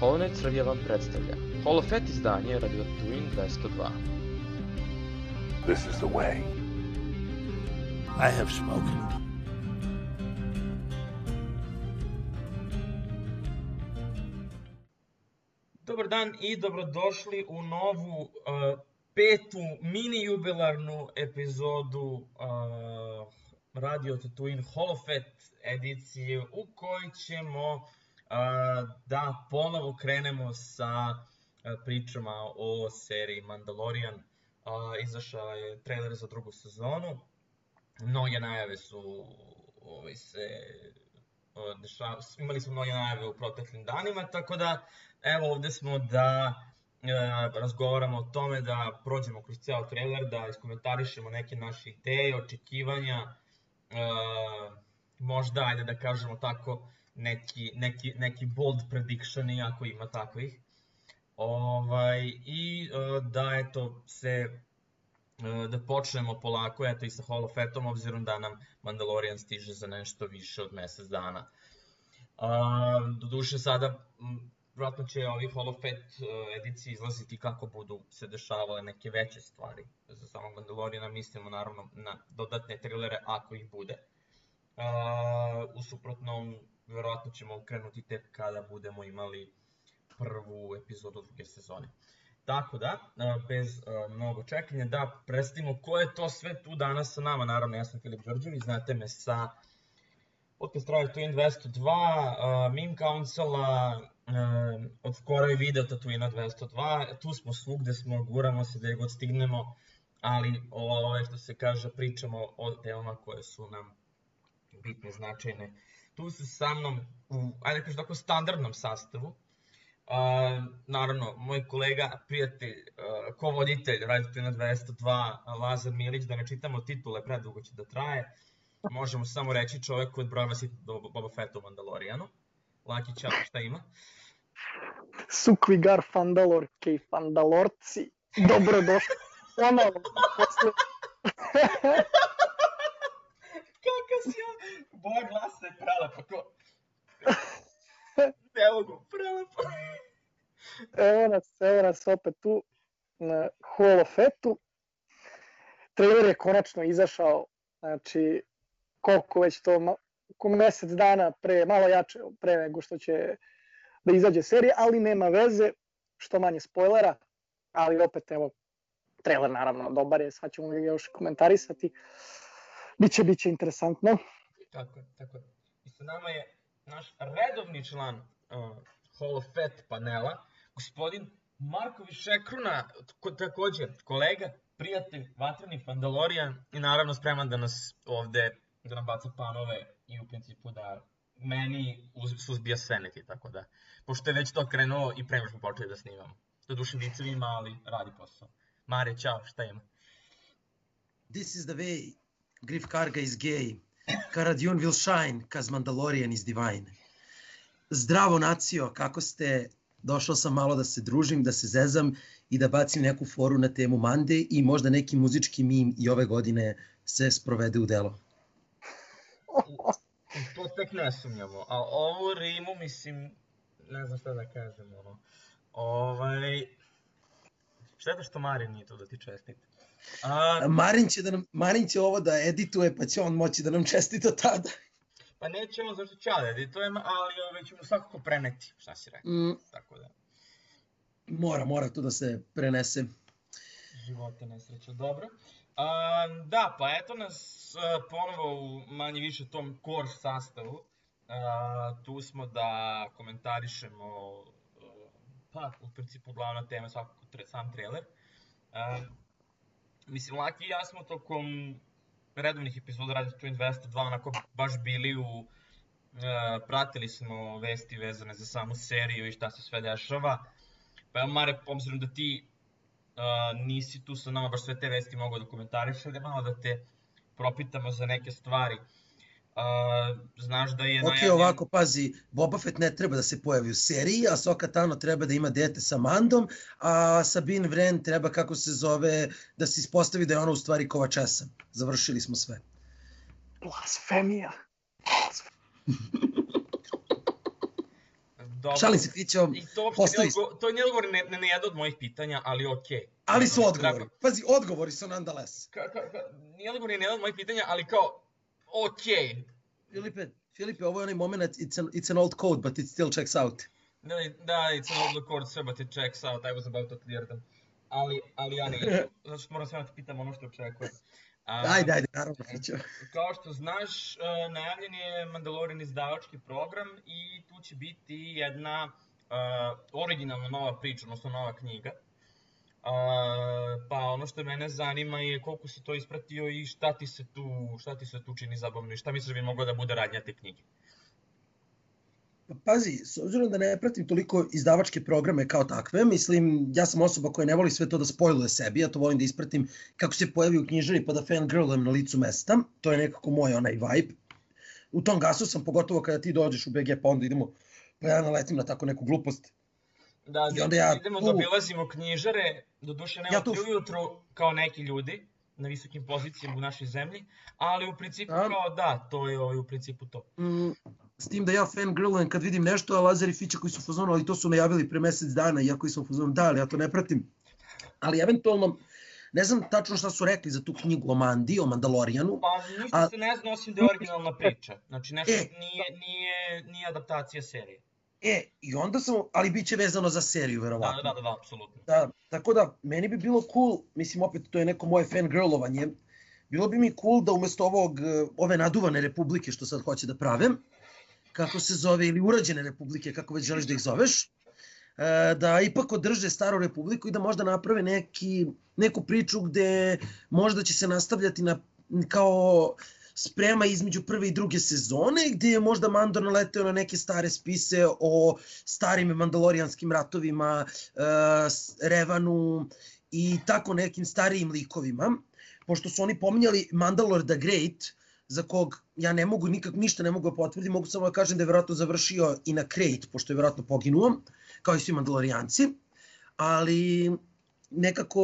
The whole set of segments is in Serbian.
Holonet Srbija vam predstavlja Holofet izdanje Radio Twin 202. This is the way. I have spoken. Dobar dan i dobrodošli u novu uh, petu mini jubilarnu epizodu uh, Radio Tatooine Holofet edicije u kojoj ćemo uh, da ponovo krenemo sa uh, pričama o seriji Mandalorian. Izašao je trailer za drugu sezonu. Mnoge najave su ovaj, se dešava, imali smo mnoge najave u proteklim danima, tako da evo ovde smo da e, razgovaramo o tome, da prođemo kroz cijel trailer, da iskomentarišemo neke naše ideje, očekivanja, e, možda, ajde da kažemo tako, neki, neki, neki bold predictioni, ako ima takvih. Ovaj, I e, da, eto, se E, da počnemo polako, eto i sa Hall of Fatom, obzirom da nam Mandalorian stiže za nešto više od mesec dana. A, do duše sada, vratno će ovi Hall of Fate edicije izlaziti kako budu se dešavale neke veće stvari. Za samog Mandaloriana mislimo naravno na dodatne trilere ako ih bude. A, u suprotnom, verovatno ćemo krenuti tek kada budemo imali prvu epizodu druge sezone. Tako da, bez mnogo čekanja, da predstavimo ko je to sve tu danas sa nama. Naravno, ja sam Filip Đorđević, znate me sa podcast Radio Twin 202, Meme Councila, od skora i video Tatooina 202. Tu smo svugde smo, guramo se da je god stignemo, ali ove što se kaže, pričamo o temama koje su nam bitne, značajne. Tu su sa mnom u, ajde kažem tako, standardnom sastavu, Uh, naravno, moj kolega, prijatelj, uh, ko-voditelj Radio na 202, Lazar Milić, da ne čitamo titule, predugo će da traje. Možemo samo reći čovek koji odbrojava si do Boba Fetta u Mandalorijanu. Laki Ćao, šta ima? Sukvigar Fandalorke i Fandalorci, dobrodošli ponovo posle... Kakav si on? Boja glasa je prelepa, ko... Evo go, prelepo. Evo nas, evo nas opet tu na Hall of Fetu. Trailer je konačno izašao, znači koliko već to, oko mesec dana pre, malo jače pre nego što će da izađe serija, ali nema veze, što manje spoilera, ali opet evo, trailer naravno dobar je, sad ćemo ga još komentarisati. Biće, biće interesantno. Tako tako. I sa nama je naš redovni član uh, Hall of Fat panela, gospodin Marković Šekruna, ko, takođe kolega, prijatelj, vatreni Fandalorian i naravno spreman da nas ovde, da nam baca panove i u principu da meni suzbija Seneti, tako da, pošto je već to krenuo i prema smo počeli da snimamo. Do duše vicevima, ali radi posao. Mare, čao, šta ima? This is the way. Griff Karga is gay. Karadjun will shine, cause Mandalorian is divine. Zdravo nacio, kako ste? Došao sam malo da se družim, da se zezam i da bacim neku foru na temu Mande i možda neki muzički mim i ove godine se sprovede u delo. To tek ne sumnjamo, a ovu rimu, mislim, ne znam šta da kažem, ono, ovaj, šteta što Marin nije tu da ti čestite. A... Marin, će da nam, Marin će ovo da edituje, pa će on moći da nam čestita tada. Pa nećemo zašto će da editujem, ali ove ćemo svakako preneti, šta si rekao. Mm. Tako da. Mora, mora to da se prenese. Živote nesreća, dobro. A, da, pa eto nas a, ponovo u manje više tom core sastavu. A, tu smo da komentarišemo pa u principu glavna tema svakako tre, sam trailer. A, mislim, Laki i ja smo tokom redovnih epizoda Radio Twin 202 onako baš bili u uh, pratili smo vesti vezane za samu seriju i šta se sve dešava. Pa evo Mare, obzirom da ti uh, nisi tu sa nama baš sve te vesti mogu da komentariš, da malo da te propitamo za neke stvari. Uh, znaš da je... Ok, najavljen... ovako, pazi, Boba Fett ne treba da se pojavi u seriji, a Soka Tano treba da ima dete sa Mandom, a Sabine Wren treba, kako se zove, da se ispostavi da je ona u stvari Kovačesa. Završili smo sve. Blasfemija. Dobro. Šalim se, Fićo, I to, uopšte Postoji- odgovor, to nije odgovor na, na, na jedno od mojih pitanja, ali okej. ali su odgovori. Pazi, odgovori su nonetheless. Ka, ka, ka, nije odgovor na jedno od mojih pitanja, ali kao, okej. Filipe, Filipe, ovo je onaj moment, it's an, it's an old code, but it still checks out. Da, da, it's an old sve, but it checks out, I was about to clear them. Ali, ali ja neću, zato što moram sve da te pitam ono što očekujem. A, Ajde, ajde, naravno, Fićo. Kao što znaš, e, najavljen je Mandalorian izdavački program i tu će biti jedna uh, originalna nova priča, odnosno nova knjiga. Uh, pa ono što mene zanima je koliko si to ispratio i šta ti se tu, šta ti se tu čini zabavno i šta misliš da bi mogla da bude radnja te knjige? Pa Pazi, s obzirom da ne pratim toliko izdavačke programe kao takve, mislim, ja sam osoba koja ne voli sve to da spojluje sebi, ja to volim da ispratim kako se pojavi u knjižari pa da fangirlujem na licu mesta, to je nekako moj onaj vibe. U tom gasu sam, pogotovo kada ti dođeš u BG, pa onda idemo, pa ja naletim na tako neku glupost. Da, I onda ja idemo da obilazimo knjižare, do duše ne Ja ja tu- ujutru kao neki ljudi na visokim pozicijama u našoj zemlji, ali u principu A? kao da, to je ovaj, u principu to. Mm, s tim da ja fangirlujem kad vidim nešto, a Lazar i Fića koji su fazonu, ali to su najavili pre mesec dana, iako sam u fazonu, da, ali ja to ne pratim. Ali eventualno, ne znam tačno šta su rekli za tu knjigu o Mandi, o Mandalorijanu, Pa ništa A- se ne zna osim da je originalna priča. Znači nešto E. nije, nije, nije adaptacija serije. E, i onda sam, ali bit će vezano za seriju, Da, verovatno. da, da, da, apsolutno. Da, tako da, meni bi bilo cool, mislim opet to je neko moje fangirlovanje, bilo bi mi cool da umesto ovog, eh, ove naduvane republike što sad hoće da prave, kako se zove, ili urađene republike, kako već želiš da ih zoveš, eh, da ipak održe staru republiku i da možda naprave neki, neku priču gde možda će se nastavljati na, kao sprema između prve i druge sezone, gdje je možda Mandor naleteo na neke stare spise o starim mandalorijanskim ratovima, s- Revanu i tako nekim starijim likovima, pošto su oni pominjali Mandalore the Great, za kog ja ne mogu nikak ništa ne mogu da potvrdim, mogu samo da kažem da je verovatno završio i na Crate, pošto je verovatno poginuo, kao i svi Mandalorijanci, ali nekako,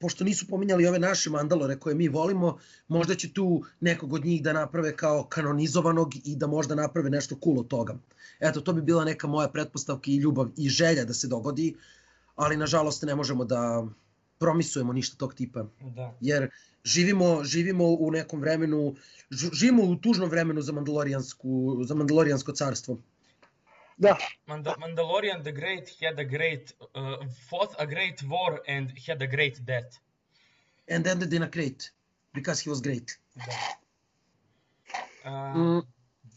pošto nisu pominjali ove naše Mandalore koje mi volimo, možda će tu nekog od njih da naprave kao kanonizovanog i da možda naprave nešto cool od toga. Eto, to bi bila neka moja pretpostavka i ljubav i želja da se dogodi, ali nažalost ne možemo da promisujemo ništa tog tipa, Da. jer živimo, živimo u nekom vremenu, živimo u tužnom vremenu za Mandalorijansku, za Mandalorijansko carstvo. Da, Manda Mandalorian the Great had a great, uh, fought a great war and had a great death. And ended in a crate, because he was great. Da. Uh, Mm,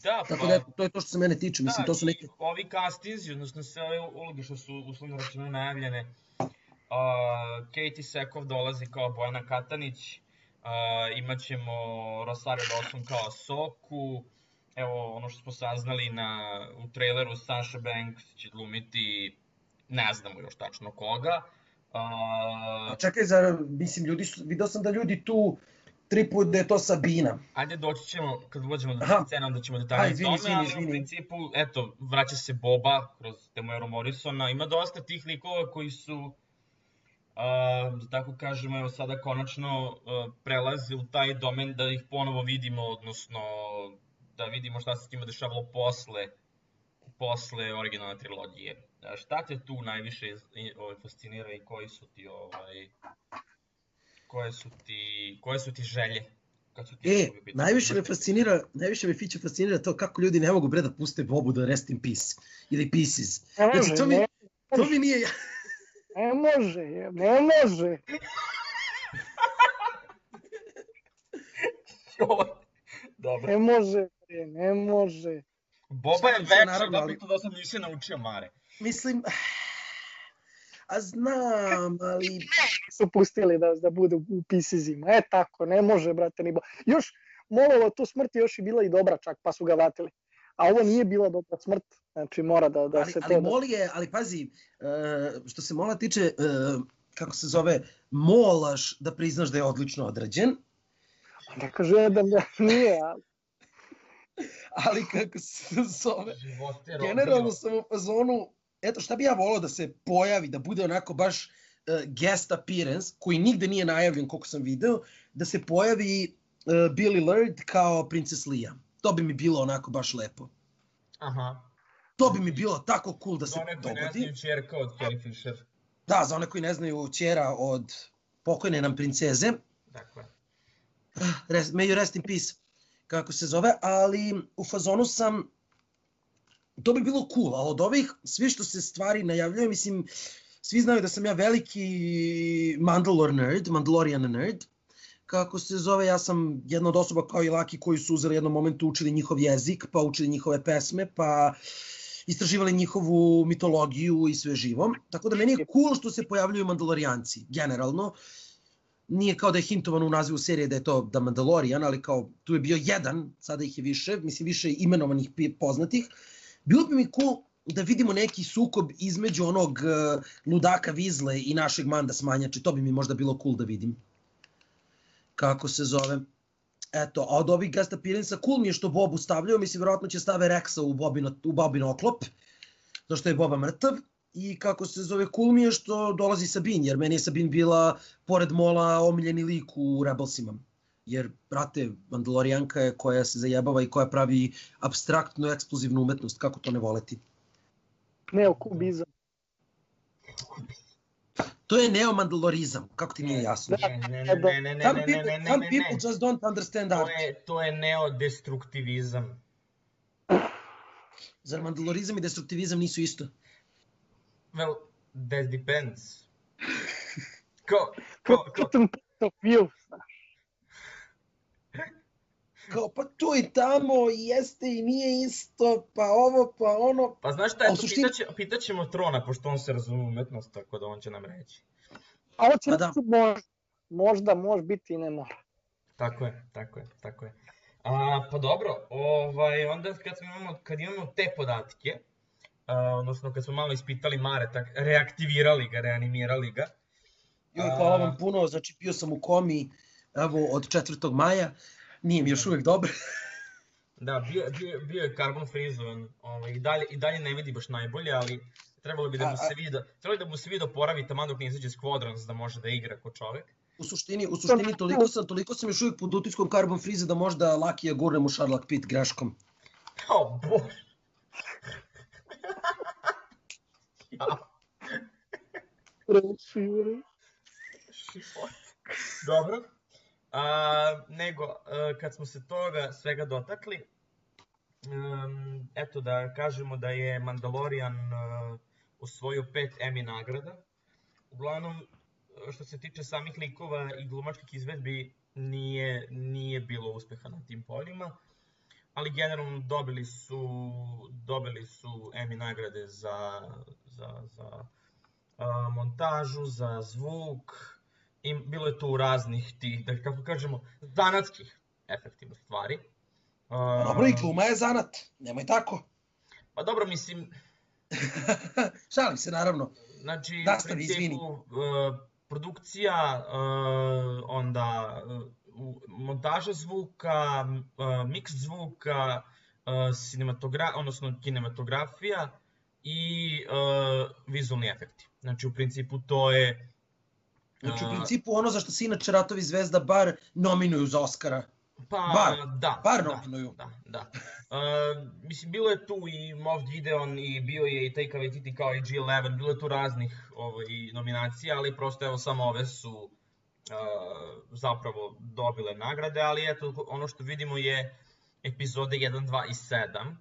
da, tako pa, da, to je to što se mene tiče, mislim, to su neke... ovi castinzi, odnosno sve ove uloge što su uslovno rečeno najavljene. Uh, Katie Sekov dolazi kao Bojana Katanić, uh, imaćemo Rosario Dawson kao Soku, evo ono što smo saznali na, u traileru Sasha Banks će glumiti, ne znamo još tačno koga. Uh, Čekaj, za, mislim, ljudi su, video sam da ljudi tu tripuju da je to Sabina. Ajde doći ćemo, kad uđemo do Aha. te scene, onda ćemo detalje izvini, tome, izvini, ali u izvini. principu, eto, vraća se Boba kroz Temuero Morrisona, ima dosta tih likova koji su, uh, da tako kažemo, evo sada konačno uh, prelaze u taj domen da ih ponovo vidimo, odnosno da vidimo šta se s njima dešavalo posle posle originalne trilogije. Šta te tu najviše ovaj, fascinira i koji su ti ovaj koje su ti koje su ti želje kad su ti E, najviše me fascinira, najviše me Fiće fascinira to kako ljudi ne mogu bre da puste Bobu da rest in peace ili pieces. ne može, Znači, to mi, ne, to mi nije... ne može, ne može. Dobro. Ne može, bre, ne može. Boba je večer, naravno, ali- to da sam nisi naučio Mare. Mislim, a znam, ali Su pustili da, da bude u pisizima. E tako, ne može, brate, ni bo... Još, Molova tu smrt još i bila i dobra čak, pa su ga vratili. A ovo nije bila dobra smrt, znači mora da, da ali, se ali to... Da... Moli je, ali pazi, e, što se Mola tiče, e, kako se zove, molaš da priznaš da je odlično odrađen, Ne kaže da da nije, ali ali kako se zove, generalno sam u fazonu, eto šta bi ja volao da se pojavi, da bude onako baš uh, guest appearance, koji nigde nije najavljen koliko sam video, da se pojavi uh, Billy Lurd kao Princess Leia. To bi mi bilo onako baš lepo. Aha. To bi mi bilo tako cool da se Za one koji ne dogodi. znaju čerka od Carrie Fisher. Da, za one koji ne znaju, ćera od pokojne nam princeze, Dakle, rest, may you rest in peace, kako se zove, ali u fazonu sam, to bi bilo cool, a od ovih, svi što se stvari najavljaju, mislim, svi znaju da sam ja veliki Mandalore nerd, Mandalorian nerd, kako se zove, ja sam jedna od osoba kao i Laki koji su uzeli jednom momentu učili njihov jezik, pa učili njihove pesme, pa istraživali njihovu mitologiju i sve živo. Tako da meni je cool što se pojavljuju Mandalorijanci, generalno nije kao da je hintovano u nazivu serije da je to da Mandalorian, ali kao tu je bio jedan, sada ih je više, mislim više imenovanih poznatih. Bilo bi mi cool da vidimo neki sukob između onog uh, ludaka Vizle i našeg Manda Smanjače, to bi mi možda bilo cool da vidim. Kako se zove. Eto, a od ovih guest appearance cool mi je što Bobu stavljaju, mislim, vjerojatno će stave Rexa u Bobin, u Bobin oklop, zašto je Boba mrtav. I kako se zove, cool mi je što dolazi Sabin, jer meni je Sabin bila, pored Mola, omiljeni lik u Rebelsima. Jer, brate, Mandalorijanka je koja se zajebava i koja pravi abstraktnu, eksplozivnu umetnost, kako to ne voleti. Neokubizam. To je neomandalorizam, kako ti nije jasno? ne, ne, ne, ne, ne, ne, Some people, ne, ne, some ne, people ne. just don't understand To art. je, to je neodestruktivizam. Zar mandalorizam i destruktivizam nisu isto? Well, that depends. Ko, ko, ko, Certain point of view. Kao, pa tu i tamo, jeste i nije isto, pa ovo, pa ono. pa znaš šta A je u to, suštini- pitaće, pitaćemo Trona, pošto on se razume umetnost, tako da on će nam reći. A ovo će Pa da. reći možda, možda može biti i ne mora. Tako je, tako je, tako je. A, pa dobro, ovaj, onda kad, imamo, kad imamo te podatke, a, odnosno kad smo malo ispitali Mare, tak, reaktivirali ga, reanimirali ga, Joj, hvala vam puno, znači bio sam u komi, evo, od 4. maja, nije mi još uvek dobro. Da, bio, bio, bio je carbon freezovan, ovaj, i, dalje, i dalje ne vidi baš najbolje, ali trebalo bi da mu se vidi, trebalo bi da mu se vidi oporavi tamo dok ne izađe Squadrons da može da igra ko čovek. U suštini, u suštini toliko sam, toliko sam još uvijek pod utiskom Carbon Freeze da možda Lakija gurnem u Sherlock Pit greškom. O, bože! Život. Dobro. A, nego, a, kad smo se toga svega dotakli, um, eto da kažemo da je Mandalorian uh, osvojio pet Emmy nagrada. Uglavnom, što se tiče samih likova i glumačkih izvedbi, nije, nije bilo uspeha na tim poljima, ali generalno dobili su, dobili su Emmy nagrade za, za, za a, montažu, za zvuk, i bilo je tu raznih tih, da kako kažemo, zanatskih efektivnih stvari. A, Dobro, i gluma je zanat, nemoj tako. Pa dobro, mislim, Šalim se, naravno. znači, Nastavi, u principu, izvini. uh, produkcija, uh, onda u- montaža zvuka, miks zvuka, cinematogra odnosno kinematografija i uh, vizualni efekti. Znači, u principu to je Znači, u principu ono za što se inače Ratovi zvezda bar nominuju za Oscara. Pa, Bar, da. bar da, nominuju. Da, da. Uh, mislim, bilo je tu i Moff Gideon i bio je i Taika Waititi kao i G11, bilo je tu raznih ovaj, nominacija, ali prosto evo samo ove su uh, zapravo dobile nagrade, ali eto, ono što vidimo je epizode 1, 2 i 7 uh,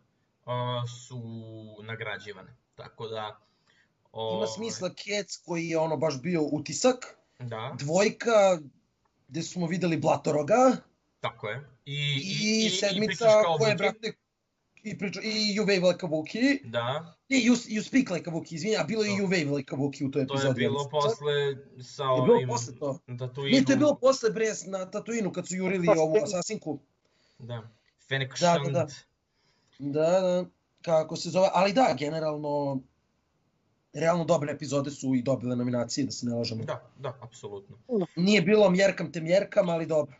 su nagrađivane. Tako da... Ima ovaj, smisla Kec koji je ono baš bio utisak, Da, dvojka gde smo videli Blatoroga tako je. I, i, i, sedmica kao koja je, brate, i, priča, i You Wave Like a Wookie. Da, Ne, you, you Speak Like a Wookie, izvini, a bilo je i. You Wave Like a Wookie u toj to je epizodi. bilo ali- posle sa Je bilo ovim... posle to? Na Tatooinu. Ne, to je bilo posle bre na Tatooinu kad su jurili ovu asasinku. Da. Fennec da, Shand. da. Da, da, kako se zove, ali da, generalno, realno dobre epizode su i dobile nominacije, da se ne lažemo. Da, da, apsolutno. Nije bilo mjerkam te mjerkam, ali dobro.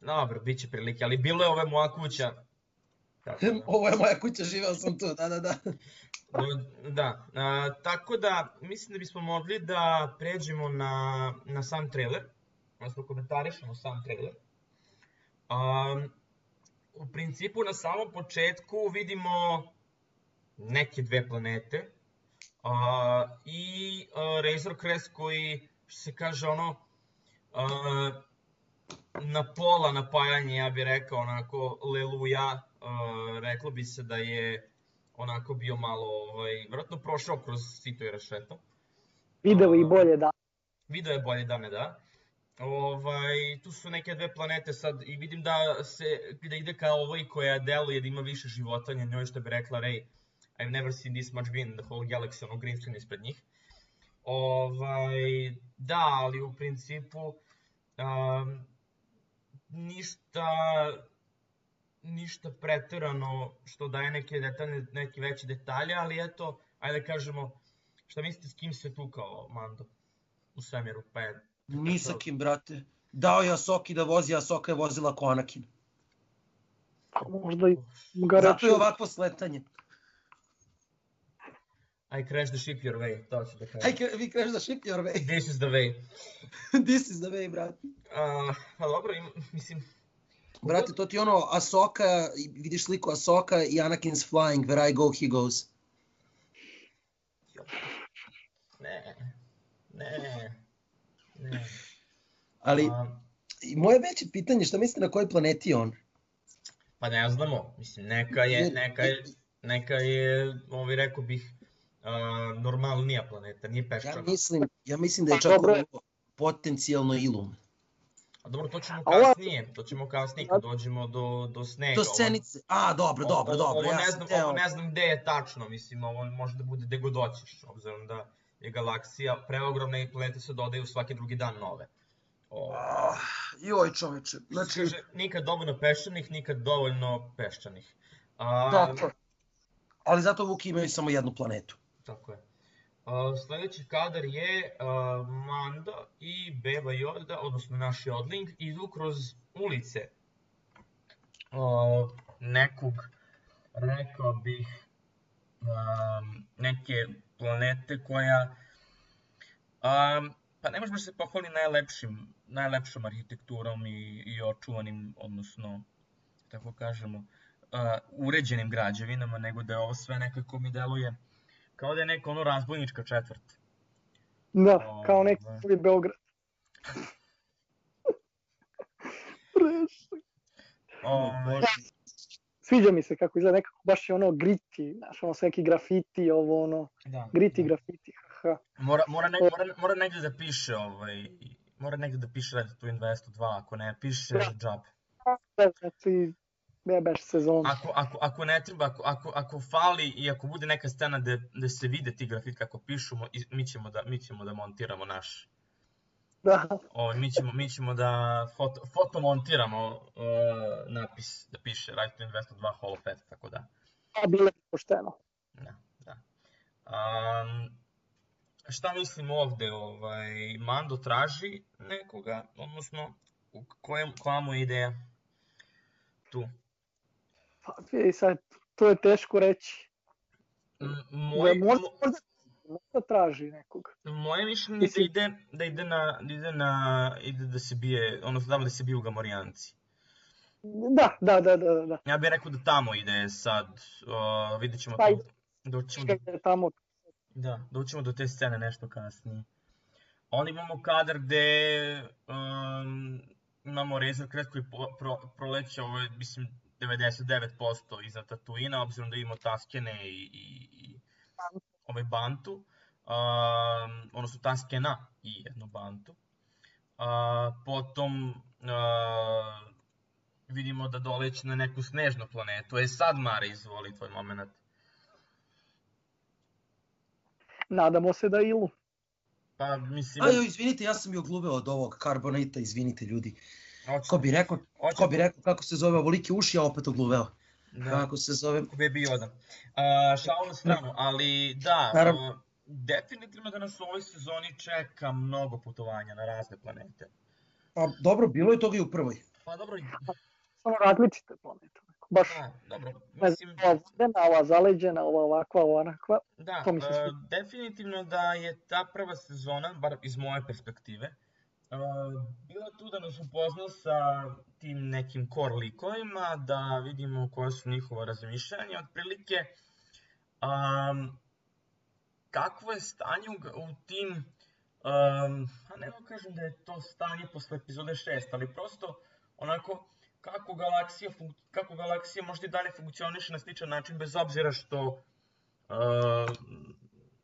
Dobro, bit će prilike, ali bilo je ove moja kuća. Tako da. Ovo je moja kuća, živeo sam tu, da, da, da. Da, a, tako da mislim da bismo mogli da pređemo na, na sam trailer, odnosno komentarišemo sam trailer. A, u principu na samom početku vidimo neke dve planete a, i a, Razor Crest koji, što se kaže, ono, a, na pola napajanje, ja bih rekao, onako, leluja, a, reklo bi se da je onako bio malo, ovaj, vjerojatno prošao kroz sito i rašeto. Video i bolje da. Video je bolje dame, da. Ovaj, tu su neke dve planete sad i vidim da se da ide ka ovoj koja deluje da ima više životanja, njoj što bi rekla Ray, I've never seen this much green, the whole galaxy, ono green screen ispred njih. Ovaj, da, ali u principu um, ništa ništa preterano što daje neke detaljne, neke veće detalje, ali eto, ajde da kažemo, šta mislite s kim se tukao Mando u svemiru, pa je Ni sa kim, brate. Dao je Asoki da vozi, a Asoka je vozila ko Anakin. Možda i ga Zato je ovakvo sletanje. I crash the ship your way, to ću da kažem. Vi kažeš da ship your way. This is the way. This is the way, brate. Uh, pa dobro, im, mislim, Brate, to ti ono Asoka, vidiš sliku Asoka i Anakin's flying, where I go, he goes. ne, ne, ne. Ali, A, i moje veće pitanje, šta mislite na kojoj planeti je on? pa ne znamo, mislim, neka je, neka je, neka je, ovi rekao bih, uh, normalnija planeta, nije Ja peščana. mislim, ja mislim da je Pa čak ovo potencijalno Ilum. A dobro, to ćemo kasnije, to ćemo kasnije kad dođemo do, do snega. Do Ovo- scenice. A, dobro, dobro, ovo, dobro. Ovo Ja ne, znam, teo... ovo ne znam gde je tačno, mislim, ovo može da bude gde god hoćeš, obzirom da je galaksija preogromna i planete se dodaju svaki drugi dan nove. O, Ah, joj čoveče, znači, Kaže, nikad dovoljno peščanih, nikad dovoljno peščanih. A, dobro. Ali zato Vuki imaju samo jednu planetu. Tako je. A, sledeći kadar je a, Manda i Beba Yoda, odnosno naš Jodling, idu kroz ulice a, nekog, rekao bih, a, neke planete koja a, pa ne može baš se pohvali najlepšim, najlepšom arhitekturom i, i očuvanim, odnosno, tako kažemo, a, uređenim građevinama, nego da je ovo sve nekako mi deluje kao da je neka ono razbojnička četvrt. Da, kao neki Ovaj. drugi Beograd. Prešli. Ovaj, Sviđa mi se kako izgleda nekako baš je ono griti, znaš, ono sve neki grafiti, ovo ono, da, griti da. grafiti, haha. Mora, mora, ne, mora, mora negde da piše, ovaj, mora negde da piše Red Twin 202, ako ne piše, Da. džab. Da, znači, ne baš sezon. Ako, ako, ako ne treba, ako, ako, ako fali i ako bude neka scena gde, gde se vide ti grafiti kako pišu, mo- i- mi ćemo da, mi ćemo da montiramo naš, Da, ovaj, mi, ćemo, mi ćemo da foto, fotomontiramo uh, napis da piše Red Twin 202 Hall of Fame, tako da. a bilo je pošteno. Da, da. Um, šta mislim ovde, ovaj, Mando traži nekoga, odnosno, u kojem, koja mu je ideja tu? Pa, i sad, to je teško reći. Da, Moj, možda, mo- možda, možda traži nekog. moje mišljenje je da ide, da ide na, da ide na, ide da se bije, odnosno da se biju Gamorijanci. Da, da, da, da, da. Ja bih rekao da tamo ide sad, uh, vidjet ćemo Pa doćemo do, Je tamo, Da, doćemo do te scene nešto kasnije. Onda imamo kadar gde um, imamo Razor Crest koji po, pro, proleće, ovo je, mislim, 99% iznad Tatooina, obzirom da imamo Taskene i, i, i ovaj Bantu, um, odnosno Taskena i jednu Bantu. Uh, potom uh, vidimo da doleće na neku snežnu planetu. E sad, Mare, izvoli tvoj moment. nadamo se da ilu. Pa, mislim... Aj, joj, izvinite, ja sam bio gluveo od ovog karbonita, izvinite ljudi. hoće- Ko bi rekao, ko bi rekao kako se zove ovolike uši, a opet ogluveo. Da. Kako se zove? Baby Yoda. Uh, šalu na stranu, ali da, Naravno. definitivno da nas u ovoj sezoni čeka mnogo putovanja na razne planete. Pa dobro, bilo je toga i u prvoj. Pa dobro, Samo različite planete. Baš, da, dobro, ne mislim, znam, ova vodena, ova zaleđena, ova ovakva, ova onakva. da, to mi se uh, sviđa. definitivno da je ta prva sezona, bar iz moje perspektive, bila tu da nas upozna sa tim nekim core likovima, da vidimo koje su njihova razmišljanja, otprilike, Um, kakvo je stanje u, u tim, um, a ne kažem da je to stanje posle epizode 6, ali prosto onako kako galaksija, kako galaksija možda i dalje funkcioniše na sličan način bez obzira što uh,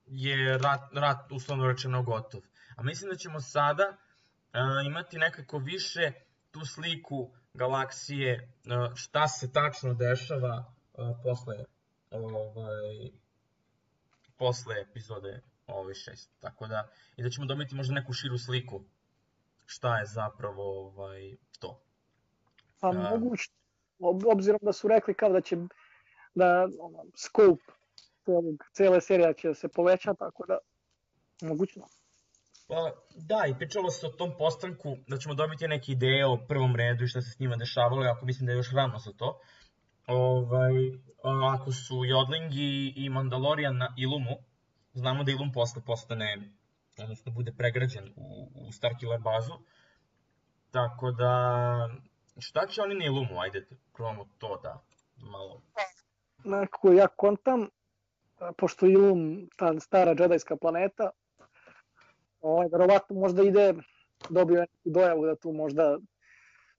je rat, rat uslovno rečeno gotov. A mislim da ćemo sada imati nekako više tu sliku galaksije, uh, šta se tačno dešava uh, posle ovaj, posle epizode ove šest. Tako da, i da ćemo dobiti možda neku širu sliku šta je zapravo ovaj, to. Pa A. moguće, ob- obzirom da su rekli kao da će da ono, scope celog, cele serije će se poveća, tako da mogućno. Pa, da, i pričalo se o tom postanku da ćemo dobiti neke ideje o prvom redu i šta se s njima dešavalo, ako mislim da je još rano za to. Ovaj, ako su Jodling i, i Mandalorian na Ilumu, znamo da Ilum posle postane, odnosno bude pregrađen u, u Starkiller bazu, tako da, šta će oni na Ilumu, ajde, probamo to da malo... Nekako ja kontam, pošto Ilum ta stara džedajska planeta, ovaj, verovatno možda ide, dobio je neku dojavu da tu možda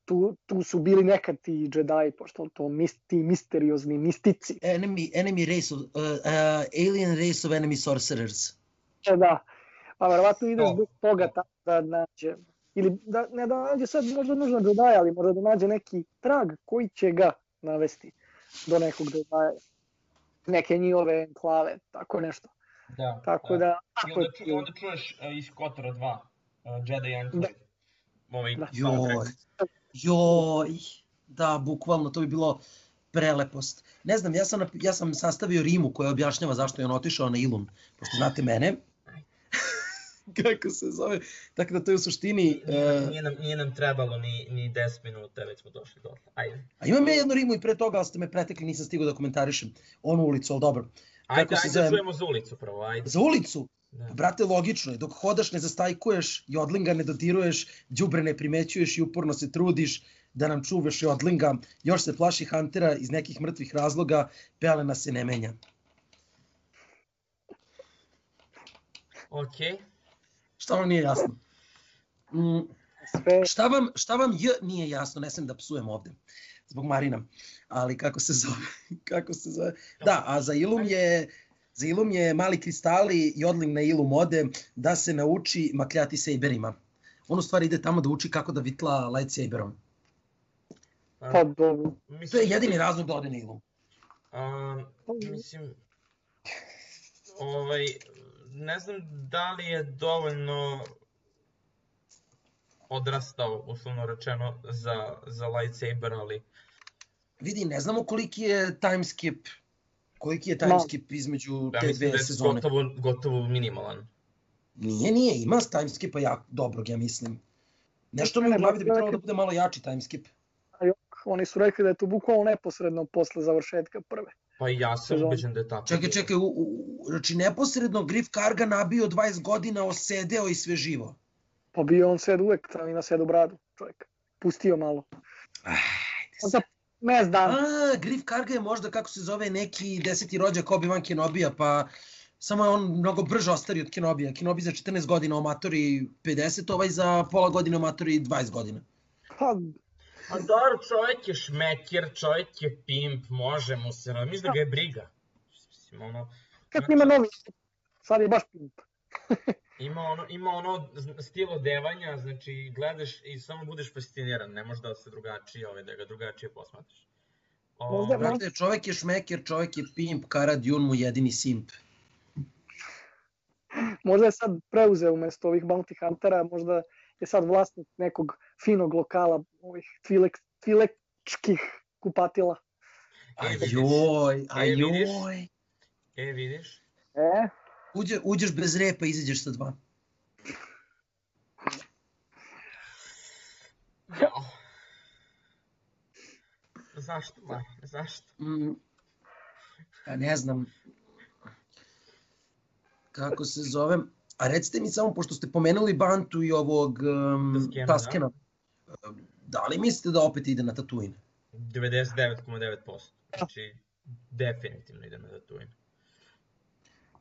tu, tu su bili nekad ti džedaji, pošto to mis, ti misteriozni mistici. Enemy, enemy race of, uh, uh, alien race of enemy sorcerers. E, Da, pa verovatno ide To. zbog toga tako da nađe, ili da, ne da nađe sad možda nužno džedaja, ali možda da nađe neki trag koji će ga navesti do nekog džedaja. Neke njihove enklave, tako nešto. Da, Tako da, I ako onda, je ču, onda čuješ uh, iz Kotora 2, uh, Jedi Enclave. Ovaj Da. Joj, joj, da, bukvalno, to bi bilo prelepost. Ne znam, ja sam, ja sam sastavio rimu koja objašnjava zašto je on otišao na Ilum, pošto znate mene. Kako se zove? Tako da to je u suštini... Nije, Uh, nije, nam, nije nam trebalo ni, ni 10 minuta, već smo došli do. Ajde. a imam ja jednu rimu i pre toga, ali ste me pretekli, nisam stigao da komentarišem. Onu ulicu, ali dobro. Ajde, Kako se ajde zove? čujemo za ulicu prvo, ajde. Za ulicu? Da. Brate, logično je, dok hodaš ne zastajkuješ, jodlinga ne dodiruješ, đubre ne primećuješ i uporno se trudiš da nam čuvaš jodlinga, još se plaši Huntera iz nekih mrtvih razloga, pelena se ne menja. Ok. Šta vam nije jasno? Mm, šta, vam, šta vam J nije jasno, ne sem da psujem ovde, zbog Marina, ali kako se zove, kako se zove, da, a za Ilum je, za Ilum je mali kristali, jodling na Ilum ode, da se nauči makljati saberima. On u stvari ide tamo da uči kako da vitla lightsaberom. pa dobro. Mislim, To je jedini razlog da ode na Ilum. A, mislim, ovaj, ne znam da li je dovoljno odrastao, uslovno rečeno, za, za lightsaber, ali Vidi, ne znamo koliki je timeskip, koliki je timeskip između ja te mislim dve da je sezone. gotovo, gotovo minimalan. Nije, nije, ima timeskipa jako dobrog, ja mislim. Nešto mi Ne, u glavi da bi ne, trebalo da bude malo jači timeskip. Oni su rekli da je to bukvalno neposredno posle završetka prve. Pa i ja sam Sezon. ubeđen da je tako. Čekaj, čekaj, u, u, znači neposredno Grif Karga nabio 20 godina, osedeo i sve živo. Pa bio on sed uvek, tamo ima sedu bradu, čovjek. Pustio malo. Za mes dana. A, Grif Karga je možda, kako se zove, neki deseti rođak Obi-Wan Kenobija, pa samo je on mnogo brže ostari od Kenobija. Kenobi za 14 godina, Omatori 50, ovaj za pola godine, Omatori 20 godina. Pa, A dobro, čovjek je šmeker, čovjek je pimp, može mu se, no, mislim da ga je briga. Mislim, ono, kako ima novi, sad je baš pimp. ima ono, ima ono stil odevanja, znači gledaš i samo budeš fasciniran, ne može da se drugačije, ovaj, da ga drugačije posmatraš. Možda- Brate, čovek je šmeker, čovek je pimp, Kara Dune mu jedini simp. Možda je sad preuzeo umesto ovih bounty huntera, možda je sad vlasnik nekog finog lokala, ovih tvilek, tvilečkih kupatila. E, vidiš. Ajoj, E, vidiš. ajoj. E, vidiš? E, Uđe, uđeš bez repa, izađeš sa dva. Jao. Zašto, Maj, zašto? Mm, a ne znam kako se zove. A recite mi samo, pošto ste pomenuli Bantu i ovog um, Taskena, da. Taskena, da. da li mislite da opet ide na Tatooine? 99,9%. Znači, definitivno ide na Tatooine.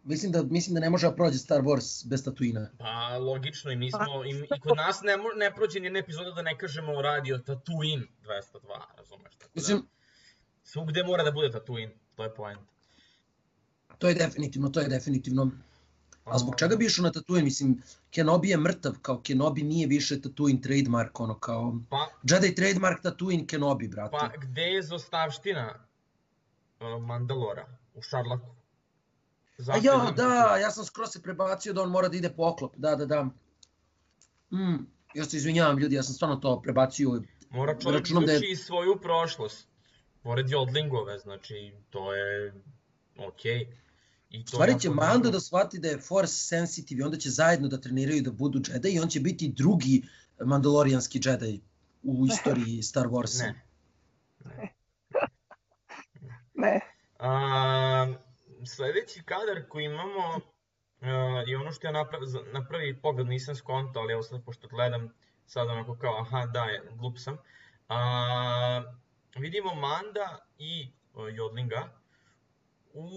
Mislim da, mislim da ne može da prođe Star Wars bez Tatooina. Pa, logično, i mi smo, i, i kod nas ne, mo- ne prođe nijedna epizoda da ne kažemo radio Tatooine 202, razumeš? Tako da, Mislim, svugde mora da bude Tatooine, to je point. to je definitivno, to je definitivno. A zbog čega bi išao na Tatooine? Mislim, Kenobi je mrtav, kao Kenobi nije više Tatooine trademark, ono kao... Pa, Jedi trademark Tatooine Kenobi, brate. pa gde je zostavština uh, Mandalora? U Šarlaku. A ja, da, ja sam skroz se prebacio da on mora da ide poklop, da, da, da. Mm, ja se izvinjavam ljudi, ja sam stvarno to prebacio. Mora čovjek računam da da je- uči i svoju prošlost. Pored Jodlingove, znači, to je okej. I U to stvari će dobro. Mando da shvati da je Force sensitive i onda će zajedno da treniraju da budu Jedi i on će biti drugi mandalorijanski Jedi u istoriji Star Warsa. Ne. ne. Ne. A, sledeći kadar koji imamo a, je ono što ja napra za- na prvi pogled nisam skontao, ali evo sad pošto gledam sad onako kao aha da je, glup sam. A, vidimo Manda i a, Jodlinga u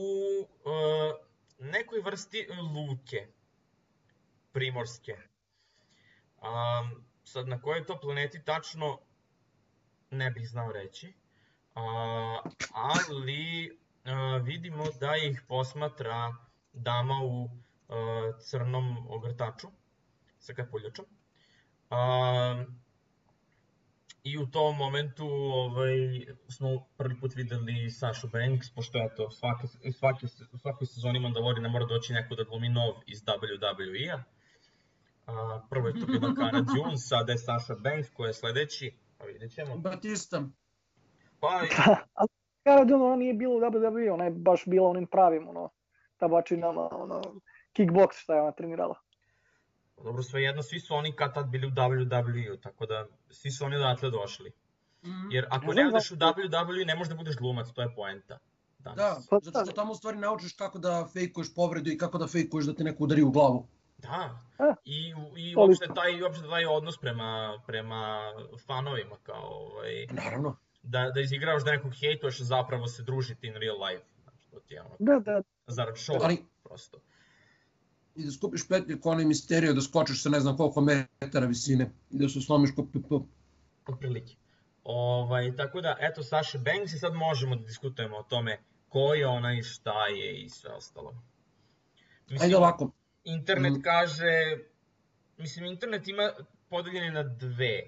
a, nekoj vrsti luke primorske. A, sad na kojoj to planeti tačno ne bih znao reći. A, ali vidimo da ih posmatra dama u crnom ogrtaču sa kapuljačom. A, I u tom momentu ovaj, smo prvi put videli Sašu Banks, pošto eto, svake, svake, u svakoj sezoni Mandalorina mora doći neko da glumi nov iz WWE-a. A, prvo je to bila Cara Dune, sada je Sasha Banks koja je sledeći, pa vidjet ćemo. Batista. Pa, Dune, ona nije bila u WWE, ona je baš bila onim pravim, ono, tabačinama, ono, kickbox šta je ona trenirala. Dobro, svejedno, svi su oni kad tad bili u WWE-u, tako da svi su oni odatle došli. Mhm. Jer ako Ne odeš u WWE, ne možeš da budeš glumac, to je poenta. Danas. Da, Pa zato što da. tamo u stvari naučiš kako da fejkuješ povredu i kako da fejkuješ da te neko udari u glavu. Da. E, I, i uopšte taj, uopšte taj odnos prema, prema fanovima, kao ovaj, Naravno. Da, da izigravaš da nekog hejtuješ, zapravo se družiti in real life. Znači, to ti je ono, Da, da, zarad show, Ali- prosto. I da skupiš petlje ko onaj misterio, da skočiš sa ne znam koliko metara visine i da se slomiš ko PP. Otprilike. Ovaj, tako da, eto, Sasha Banks i sad možemo da diskutujemo o tome ko je ona i šta je i sve ostalo. Mislim, Ajde ovako, Internet Mm. kaže, mislim, internet ima podeljene na dve,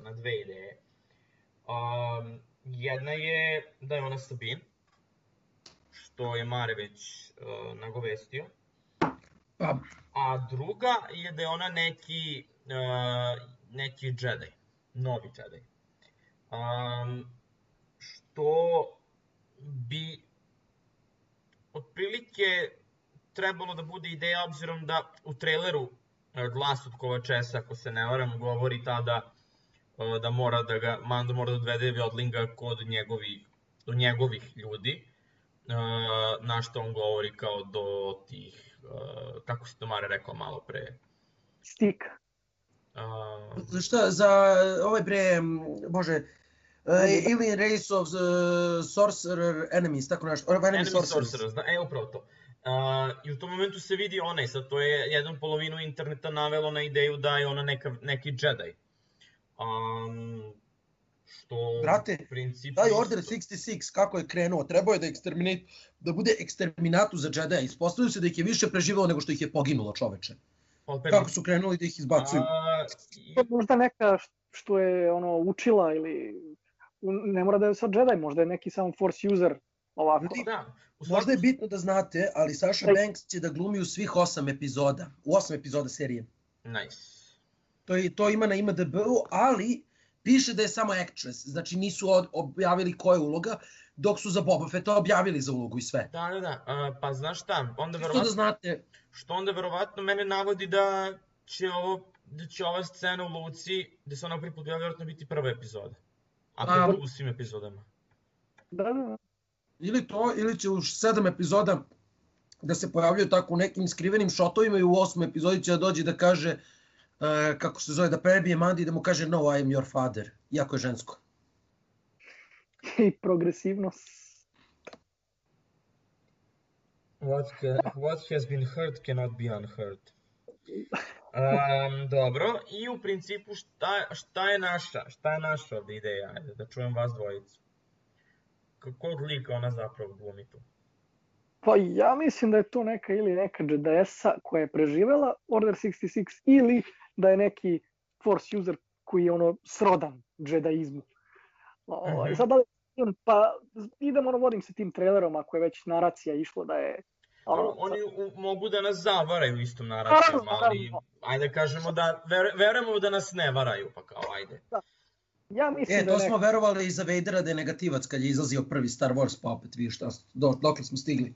na dve ideje. Um, jedna je da je ona Sabine, što je Mare već uh, nagovestio. pa, A druga je da je ona neki, uh, neki Jedi, novi Jedi. Um, što bi otprilike trebalo da bude ideja obzirom da u traileru glas od Kovačesa, ako se ne varam, govori tada da mora da ga, Mando mora da odvede Vjodlinga kod njegovih, do njegovih ljudi, e, na što on govori kao do tih, e, kako si to Mare rekao malo pre, stik. e, šta, za ovaj bre, bože, uh, Alien Race of the Sorcerer Enemies, tako nešto, Enemy, Enemy Sorcerers. Sorcerers, da, e, upravo to. Uh, I u tom momentu se vidi ona i sad to je jednu polovinu interneta navelo na ideju da je ona neka, neki Jedi. Um, što Brate, u principu... Taj isto- Order 66, kako je krenuo, trebao je da, eksterminat, da bude eksterminatu za Jedi. Ispostavilo se da ih je više preživalo nego što ih je poginulo čoveče. Opet- Kako su krenuli da ih izbacuju. A, i- To je možda neka što je ono učila ili ne mora da je sad Jedi, možda je neki samo Force user ovako. Ljudi, da, u Možda je svakom- bitno da znate, ali Sasha Ej. Banks će da glumi u svih osam epizoda. U osam epizoda serije. Nice. To, je, to ima na IMDB-u, ali piše da je samo actress. Znači nisu od, objavili koja je uloga, dok su za Boba Fetta objavili za ulogu i sve. Da, da, da. A, pa znaš šta, onda da verovatno, znate, što onda verovatno mene navodi da će ovo da će ova scena u Luci, gde se ona prvi put vjerojatno biti prva epizoda. Ako A- je u svim epizodama. Da, da, da. ili to, ili će u sedam epizoda da se pojavljaju tako u nekim skrivenim šotovima i u osmom epizodi će da dođe da kaže uh, kako se zove, da prebije Mandi i da mu kaže no, I am your father, iako je žensko. I progresivnost. What, ca, what has been heard cannot be unheard. Um, dobro, i u principu šta, šta je naša, šta je naša ovde ideja, ajde, da čujem vas dvojicu. Kog lika ona zapravo glumi tu? Pa ja mislim da je to neka ili neka JDS-a koja je preživela Order 66 ili da je neki Force user koji je ono srodan džedaizmu. Ovaj, Mhm. Sad da li, pa idemo ono vodim se tim trailerom ako je već naracija išlo da je Ono, ono, oni u, mogu da nas zavaraju istom naracijom, ali naravno. ajde kažemo da ver, verujemo da nas ne varaju, pa kao ajde. ja mislim E, da je to smo neka, verovali i za Vadera da je negativac kad je izlazio prvi Star Wars, pa opet vi šta, do, dokle smo stigli.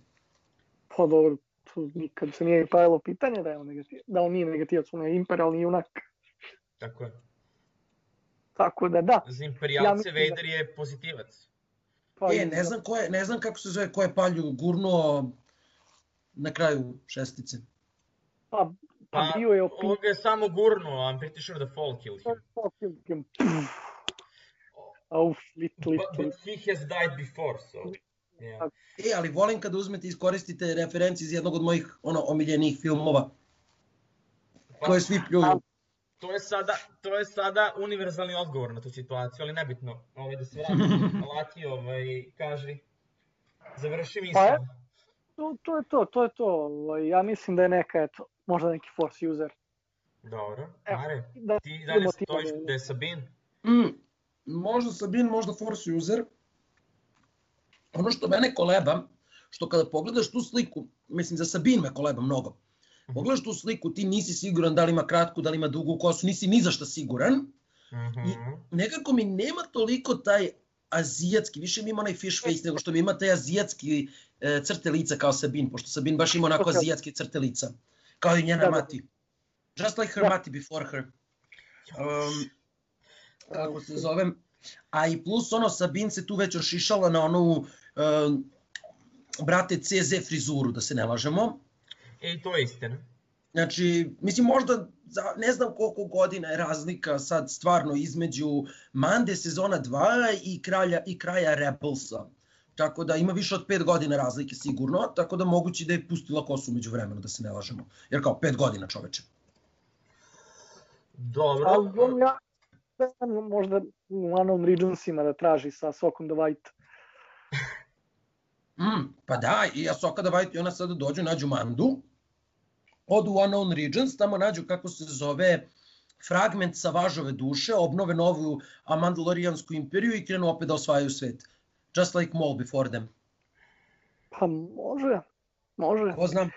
pa dobro, nikad se nije pojavilo pitanje da je on negativac, da on nije negativac, on je imperialni junak. Tako je. Tako da da, Za Ja imperijalce mislim da- Vader je pozitivac. pa E, ne znam, ko je, ne znam kako se zove, ko je palju gurnuo na kraju šestice. pa, Pa, pa bio je opet Ovoga je samo gurnuo, I'm pretty sure the fall killed him. Auf, little, But, little. but he has died before, so... Yeah. E, ali volim kada uzmete i iskoristite referenci iz jednog od mojih ono, omiljenih filmova Pa, koje svi pljuju. to je sada, to je sada univerzalni odgovor na tu situaciju, ali nebitno. Ovaj, da se vratim, Laki, ovaj, kaži. Završi misao. Pa, To, to je to, to je to. Ovaj, Ja mislim da je neka, eto, možda neki force user. Dobro, Mare, Da ti dalje stojiš da je Sabin? Mm, možda Sabin, možda Force user. Ono što mene koleba, što kada pogledaš tu sliku, mislim za Sabin me koleba mnogo. Pogledaš tu sliku, ti nisi siguran da li ima kratku, da li ima dugu kosu, nisi ni za šta siguran. Mhm. Nekako mi nema toliko taj azijatski, više mi ima onaj fish face nego što mi ima taj azijatski e, crte lica kao Sabin, pošto Sabin baš ima onako azijatske crte lica. Kao i njena Da, da. mati. Just like her Da. mati before her. Um, kako se zovem. A i plus ono, Sabin se tu već ošišala na onu brate CZ frizuru, da se ne lažemo. I to je istina. Znači, mislim možda za ne znam koliko godina je razlika sad stvarno između Mande sezona 2 i kralja i kraja Rebelsa. Tako da ima više od 5 godina razlike sigurno, tako da moguće da je pustila kosu među vremenu, da se ne lažemo. Jer kao 5 godina čoveče. Dobro. Ali ja, možda u Unknown Regentsima da traži sa Sokom the White. Mm, pa da, i Asoka da White i ona sada dođu, nađu Mandu, odu u Unknown Regions, tamo nađu kako se zove fragment sa važove duše, obnove novu a Mandalorijansku imperiju i krenu opet da osvajaju svet. Just like Maul before them. Pa može, može. Ko znam.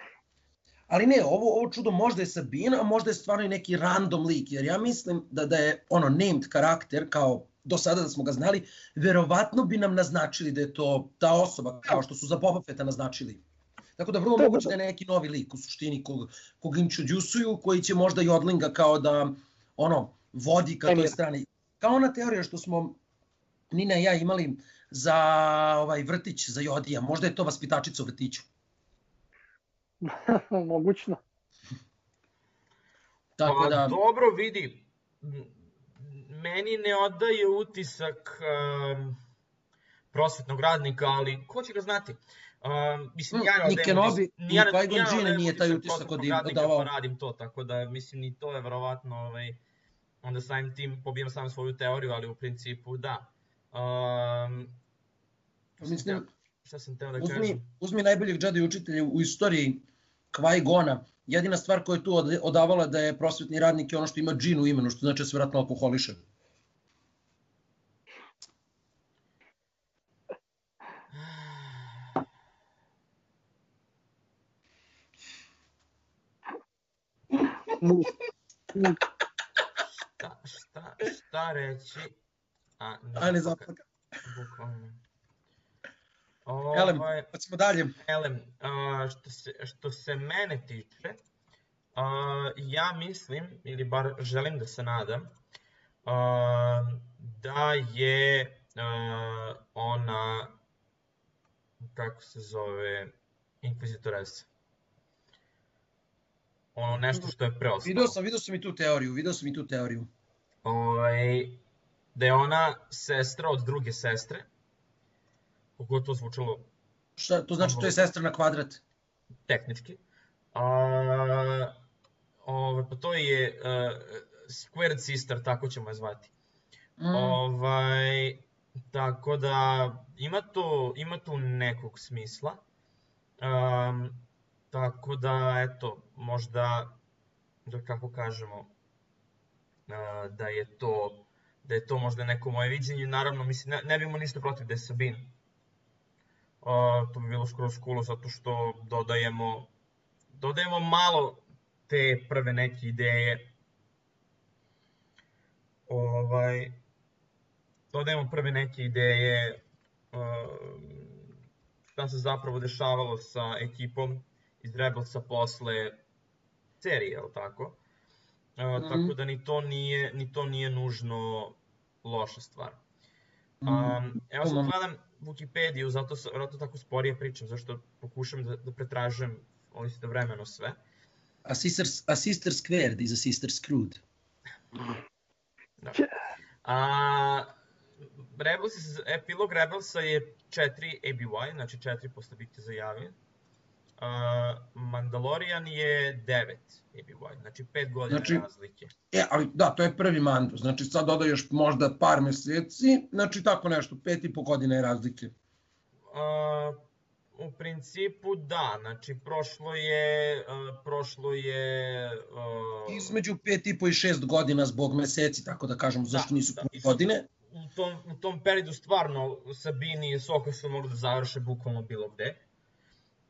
Ali ne, ovo, ovo čudo možda je Sabina, a možda je stvarno i neki random lik, jer ja mislim da, da je ono named karakter, kao do sada da smo ga znali, verovatno bi nam naznačili da je to ta osoba, kao što su za Boba Fetta naznačili. Tako da vrlo moguće da. je neki novi lik u suštini kog, kog introdusuju, koji će možda i odlinga kao da ono, vodi ka toj strani. Kao ona teorija što smo Nina i ja imali za ovaj vrtić, za Jodija, možda je to vaspitačica u vrtiću. Mogućno. Tako da, dobro, vidi. Meni ne oddaje utisak um, prosvetnog radnika, ali ko će ga znati? Um, mislim, Mm, ja ne ni odajem Kenobi, ni ja Qui-Gon ja Jinn nije taj utisak od- odavao. Pa radim to, tako da mislim ni to je verovatno, ovaj, onda samim tim pobijam sam svoju teoriju, ali u principu da. Um, sam Mislim, šta sam teo da uzmi, kažem? uzmi najboljeg Jedi učitelja u istoriji Qui-Gona. Jedina stvar koja je tu od- odavala da je prosvetni radnik je ono što ima džin u imenu, što znači da se vratno alkoholiše. Mu. Mu. Šta, šta, šta reći? A, ne, A ne znam zaplaka. Bukvalno. Elem, Ovaj, pa ćemo dalje. Elem, a, što, se, što se mene tiče, a, ja mislim, ili bar želim da se nadam, a, da je a, ona, kako se zove, Inkvizitoresa. Ono nešto što je preostalo. Video sam, video sam i tu teoriju, video sam i tu teoriju. ovaj, da je ona sestra od druge sestre. Kako to zvučalo? Šta, to znači to je sestra na kvadrat. tehnički. A, ove, pa to je uh, Squared Sister, tako ćemo je zvati. Mm. Ovaj, tako da ima to, ima tu nekog smisla. Um, tako da, eto, možda, da kako kažemo, da je to da je to možda neko moje viđenje. Naravno, mislim, ne, ne bi imao ništa protiv da je Sabin. To bi bilo skroz cool zato što dodajemo dodajemo malo te prve neke ideje ovaj dodajemo prve neke ideje šta se zapravo dešavalo sa ekipom iz Rebelsa posle serije, je tako? Uh, mm -hmm. Tako da ni to nije, ni to nije nužno loša stvar. Um, evo sad gledam Wikipediju, zato, zato tako sporije pričam, zašto pokušam da, da pretražujem ovo vremeno sve. A sister, a sister squared is a sister screwed. Da. A, Rebels, epilog Rebelsa je 4 ABY, znači 4 posle bitke za Javin. Uh, Mandalorian je 9 ABY, znači 5 godina znači, razlike. E, ali da, to je prvi Mando, znači sad doda još možda par meseci, znači tako nešto, 5 i po godine je razlike. Uh, u principu da, znači prošlo je, uh, prošlo je... Uh, Između 5 i po i 6 godina zbog meseci, tako da kažemo, zašto da, nisu da, godine. U tom, u tom periodu stvarno Sabini i Soka su mogli da završe bukvalno bilo gde.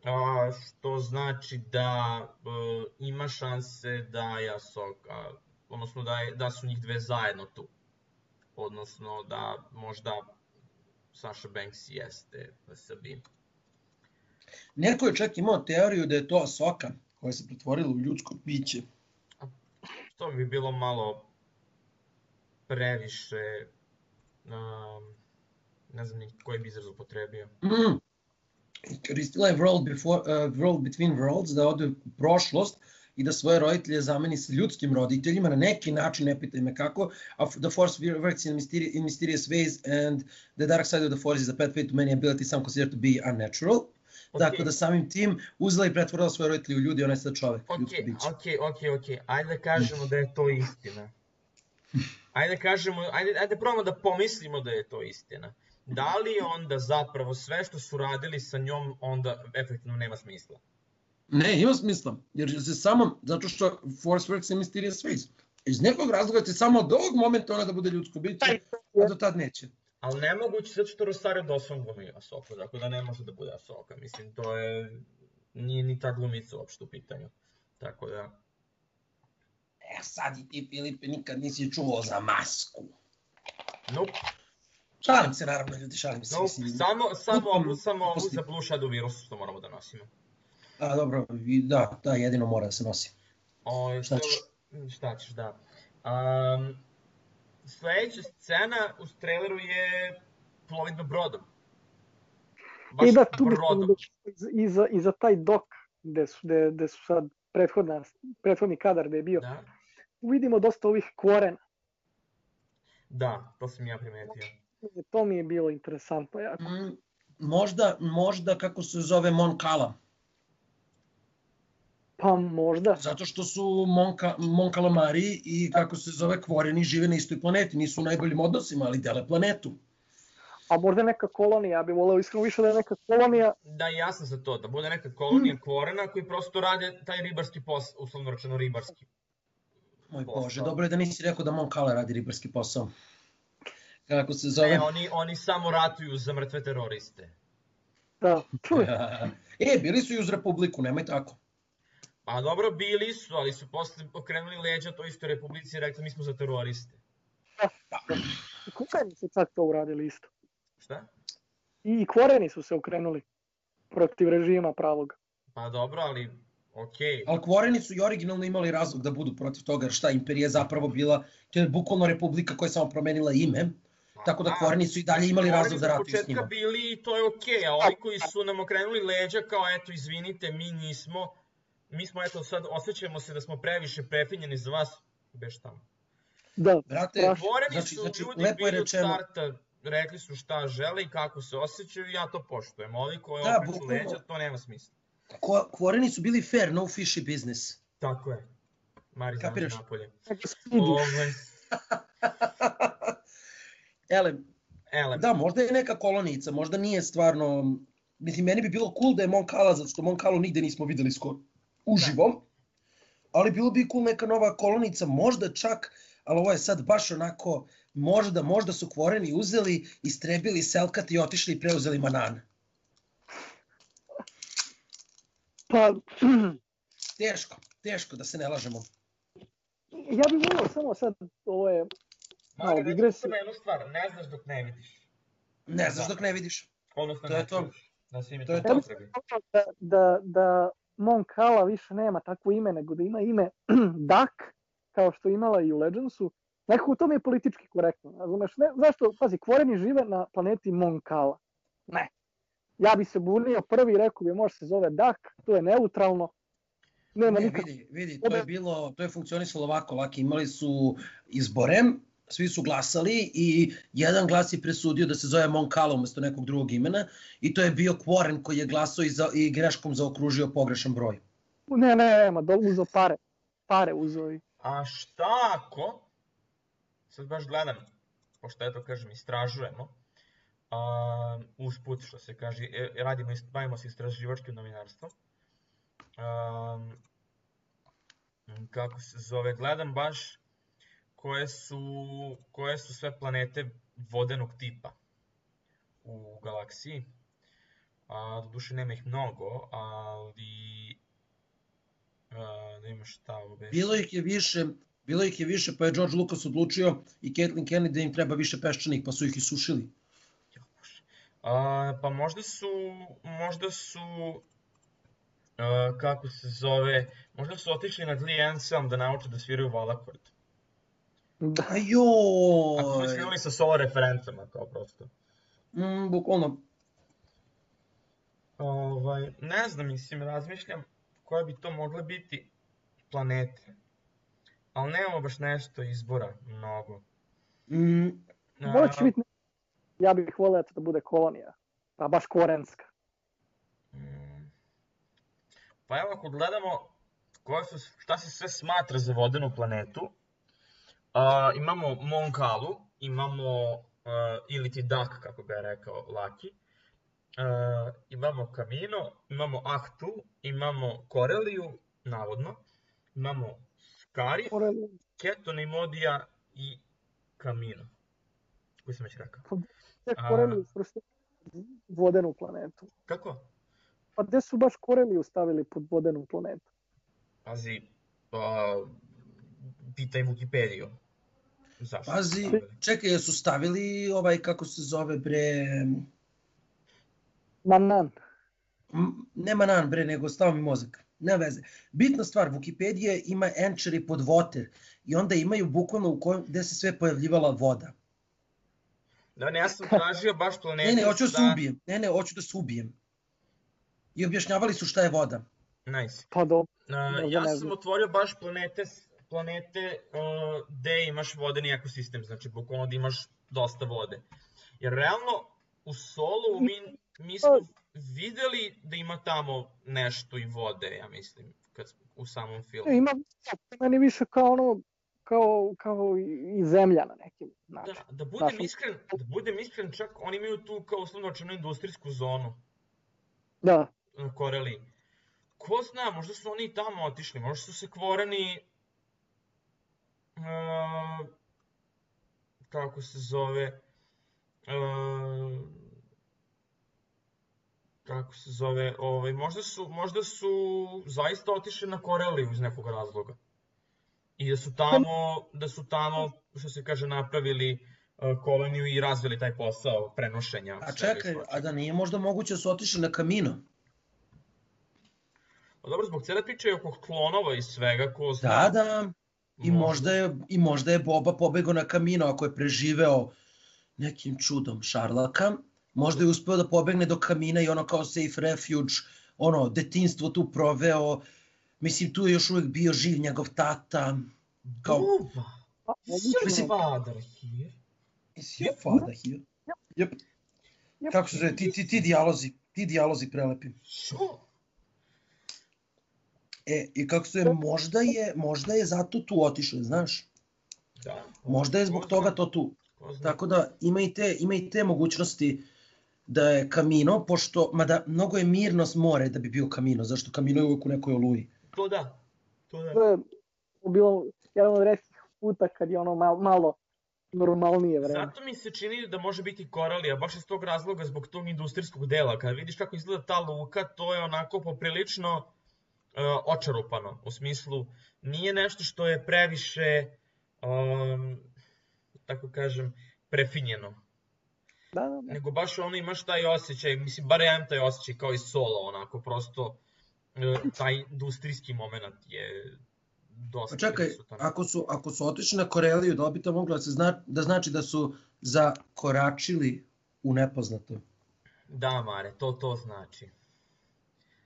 A, što znači da uh, ima šanse da ja Soka, odnosno da, je, da su njih dve zajedno tu. Odnosno da možda Sasha Banks jeste Sabine. Neko je čak imao teoriju da je to Asoka koja se pretvorila u ljudsko biće. To bi bilo malo previše, um, ne znam ni koji bi izraz upotrebio. Mm. Koristila je world, before, uh, world between worlds da ode u prošlost i da svoje roditelje zameni sa ljudskim roditeljima na neki način, ne pitaj me kako, the force works in mysterious, in mysterious ways and the dark side of the force is a pathway to many abilities some consider to be unnatural. Okay. Tako da samim tim uzela i pretvorila svoje roditelje u ljudi, ona je sad čovek, okay, ljudsko biće. Ok, ok, ok, ajde da kažemo da je to istina. Ajde da kažemo, ajde, ajde probamo da pomislimo da je to istina. Da li onda zapravo sve što su radili sa njom onda efektivno nema smisla? Ne, ima smisla, jer se samo, zato što Force Works je Mysterious Ways. Iz nekog razloga će samo od ovog momenta ona da bude ljudsko biće, a do tad neće. Ali nemoguće, zato što Rosario Dawson glumi Asoka, tako da ne može da bude Asoka. Mislim, to je... Nije ni ta glumica uopšte u pitanju. Tako da... E, sad i ti, Filipe, nikad nisi čuo za masku. Nope. Šalim se, naravno, ljudi, šalim se. Mislim, samo, samo, ovu, samo ovu za Blue Shadow virusu što moramo da nosimo. A, dobro, da, da, jedino mora da se nosi. O, šta ćeš? Šta ćeš, da. Um, sledeća scena u traileru je plovidba brodom. Baš I da, tu bih i za, i za taj dok gde su, gde, gde su sad prethodna, prethodni kadar gde je bio, da. vidimo dosta ovih kvorena. Da, to sam ja primetio. To mi je bilo interesantno jako. Mm, možda, možda kako se zove Mon Cala. Pa možda. Zato što su Monka, Mon Calamari i kako se zove Kvoreni žive na istoj planeti. Nisu u najboljim odnosima, ali dele planetu. A možda neka kolonija, ja bih voleo iskreno više da je neka kolonija. Da, ja sam za to, da bude neka kolonija hmm. Kvorena koji prosto rade taj ribarski posao, uslovno rečeno ribarski. Moj posao. bože, dobro je da nisi rekao da Mon Cala radi ribarski posao. Kako se zove? Ne, oni, oni samo ratuju za mrtve teroriste. Da, čuj. e, bili su i uz Republiku, nemoj tako. Pa dobro, bili su, ali su posle okrenuli leđa toj istoj republici i rekli mi smo za teroriste. I kvoreni su čak to uradili isto. Šta? I kvoreni su se okrenuli protiv režima pravog. Pa dobro, ali okej. Ali kvoreni su i originalno imali razlog da budu protiv toga, šta, imperija zapravo bila, to je bukvalno republika koja je samo promenila ime, Tako da kvoreni su i dalje imali razlog da ratuju s njima. Bili i to je okej, okay, a ovi koji su nam okrenuli leđa kao eto izvinite, mi nismo, mi smo eto sad osjećamo se da smo previše prefinjeni za vas, beš tamo. Da, brate, Tvoreni znači, su znači, ljudi lepo je rečeno. od starta, rekli su šta žele i kako se osjećaju ja to poštujem. Ovi koji da, okreću leđa, to nema smisla. Ko, kvoreni su bili fair, no fishy business. Tako je. Mari znam Kapiraš? napolje. Nego stidiš. Ovaj, Ele, ele, da, možda je neka kolonica, možda nije stvarno... Mislim, meni bi bilo cool da je Moncala, zato što Moncalu nigde nismo videli skoro uživo. Ali bilo bi cool neka nova kolonica, možda čak, ali ovo je sad baš onako, možda, možda su kvoreni uzeli, istrebili Selkat i otišli i preuzeli Manan. Pa, Teško, teško da se ne lažemo. ja bih volio samo sad, ovo je malo reći ću digresija. samo jednu stvar, ne znaš dok ne vidiš. Ne znaš dok ne vidiš. Odnosno, To ne je to. čuješ. Da svi mi To to je to. da, da, da Moncala više nema takvo ime, nego da ima ime Duck, kao što imala i u Legendsu. Nekako u tom je politički korektno, razumeš? Ne, zašto, pazi, kvoreni žive na planeti Moncala. Ne. Ja bi se bunio prvi rekao bi može se zove Duck, to je neutralno. Nema Ne, nikak... vidi, vidi, to je bilo, to je funkcionisalo ovako, laki, imali su izbore, svi su glasali i jedan glas je presudio da se zove Moncala umesto nekog drugog imena i to je bio Quarren koji je glasao i, za, i greškom zaokružio pogrešan broj. Ne, ne, nema, dol uzo pare. Pare uzo i... A šta ako, sad baš gledam, pošto eto kažem istražujemo, a, usput što se kaže, e, radimo, bavimo se istraživačkim novinarstvom, a, kako se zove, gledam baš koje su, koje su sve planete vodenog tipa u galaksiji. A, doduše nema ih mnogo, ali a, da ima šta ovo beše. Bilo ih je više, bilo ih je više, pa je George Lucas odlučio i Kathleen Kennedy da im treba više peščanih, pa su ih isušili. A, pa možda su, možda su, a, kako se zove, možda su otišli na Glee Ensemble da nauče da sviraju valakord. Da. Ako su Ajoj! svirali sa solo referencama, kao prosto. Mm, bukvalno. Ovaj, ne znam, mislim, razmišljam koje bi to mogle biti planete. Ali nemamo baš nešto izbora mnogo. Mm, Možda će biti... Ja bih volio da bude kolonija. Pa baš korenska. Mm. Pa evo ako gledamo koje su, šta se sve smatra za vodenu planetu, a, imamo Monkalu, imamo uh, ili ti Dak, kako ga je rekao Laki, uh, imamo Kamino, imamo Ahtu, imamo Koreliju, navodno, imamo Skari, Koreliju. Ketonimodija i Kamino. Koji sam već rekao. Gde A- Koreliju svrstili vodenu planetu? Kako? Pa gde su baš Koreliju stavili pod vodenu planetu? Pazi, pa, pitaj Wikipediju. Zašto? pazi, stavili? čekaj, jesu stavili ovaj, kako se zove, bre, Manan. M- nema nan bre, nego stao mi mozak. Ne veze. Bitna stvar, Wikipedia ima entry pod water i onda imaju bukvalno u kojem, gde se sve pojavljivala voda. Da, ne, ja sam tražio baš planetu. Ne, ne, hoću da se ubijem. Ne, ne, hoću da se ubijem. I objašnjavali su šta je voda. Nice. Pa do... Uh, ja ne sam otvorio baš planete, planete uh, gde imaš vodeni ekosistem, znači bukvalno da imaš dosta vode. Jer realno u solu mi, mi smo videli da ima tamo nešto i vode, ja mislim, kad, u samom filmu. Ima meni više kao ono, kao, kao i- zemlja na nekim način. Da, da budem Znaš, iskren, da budem iskren, čak oni imaju tu kao uslovno rečeno industrijsku zonu Da, na Koreli. Ko zna, možda su oni tamo otišli, možda su se kvoreni... Kako se zove... Kako se zove, ovaj, možda su, možda su zaista otišli na Koreliju iz nekog razloga. I da su tamo, da su tamo, što se kaže, napravili koloniju i razvili taj posao prenošenja. A čekaj, a da nije možda moguće da su otišli na kamino? Pa dobro, zbog cele priče oko klonova i svega, ko zna. Da, da. I možda je, i možda je Boba pobegao na kamino ako je preživeo nekim čudom šarlaka. Možda je uspeo da pobegne do kamina i ono kao safe refuge, ono, detinstvo tu proveo. Mislim, tu je još uvijek bio živ njegov tata. Kao, Buba! pa, father here? is your father here? Yep. Yep. Kako se zove, ti, ti, ti dijalozi, ti dijalozi prelepi. Što? E, i kako se možda je, možda je zato tu otišao, znaš? Da. Možda je zbog toga to tu. Tako da ima i te, ima i te mogućnosti da je Kamino, pošto, mada mnogo je mirno s more da bi bio Kamino, zašto Kamino je uvijek u nekoj oluji. To da. To da. To je bilo jedan od retkih puta kad je ono malo, malo normalnije vreme. Zato mi se čini da može biti koralija, baš iz tog razloga zbog tog industrijskog dela. Kada vidiš kako izgleda ta luka, to je onako poprilično očarupano. U smislu, nije nešto što je previše, um, tako kažem, prefinjeno. Da, da, da. Nego baš ono imaš taj osjećaj, mislim, bar ja imam taj osjećaj kao i solo, onako, prosto uh, taj industrijski moment je dosta Pa čekaj, ako su, ako su otišli na Koreliju, da bi to moglo da, se zna, da znači da su zakoračili u nepoznato? Da, Mare, to to znači.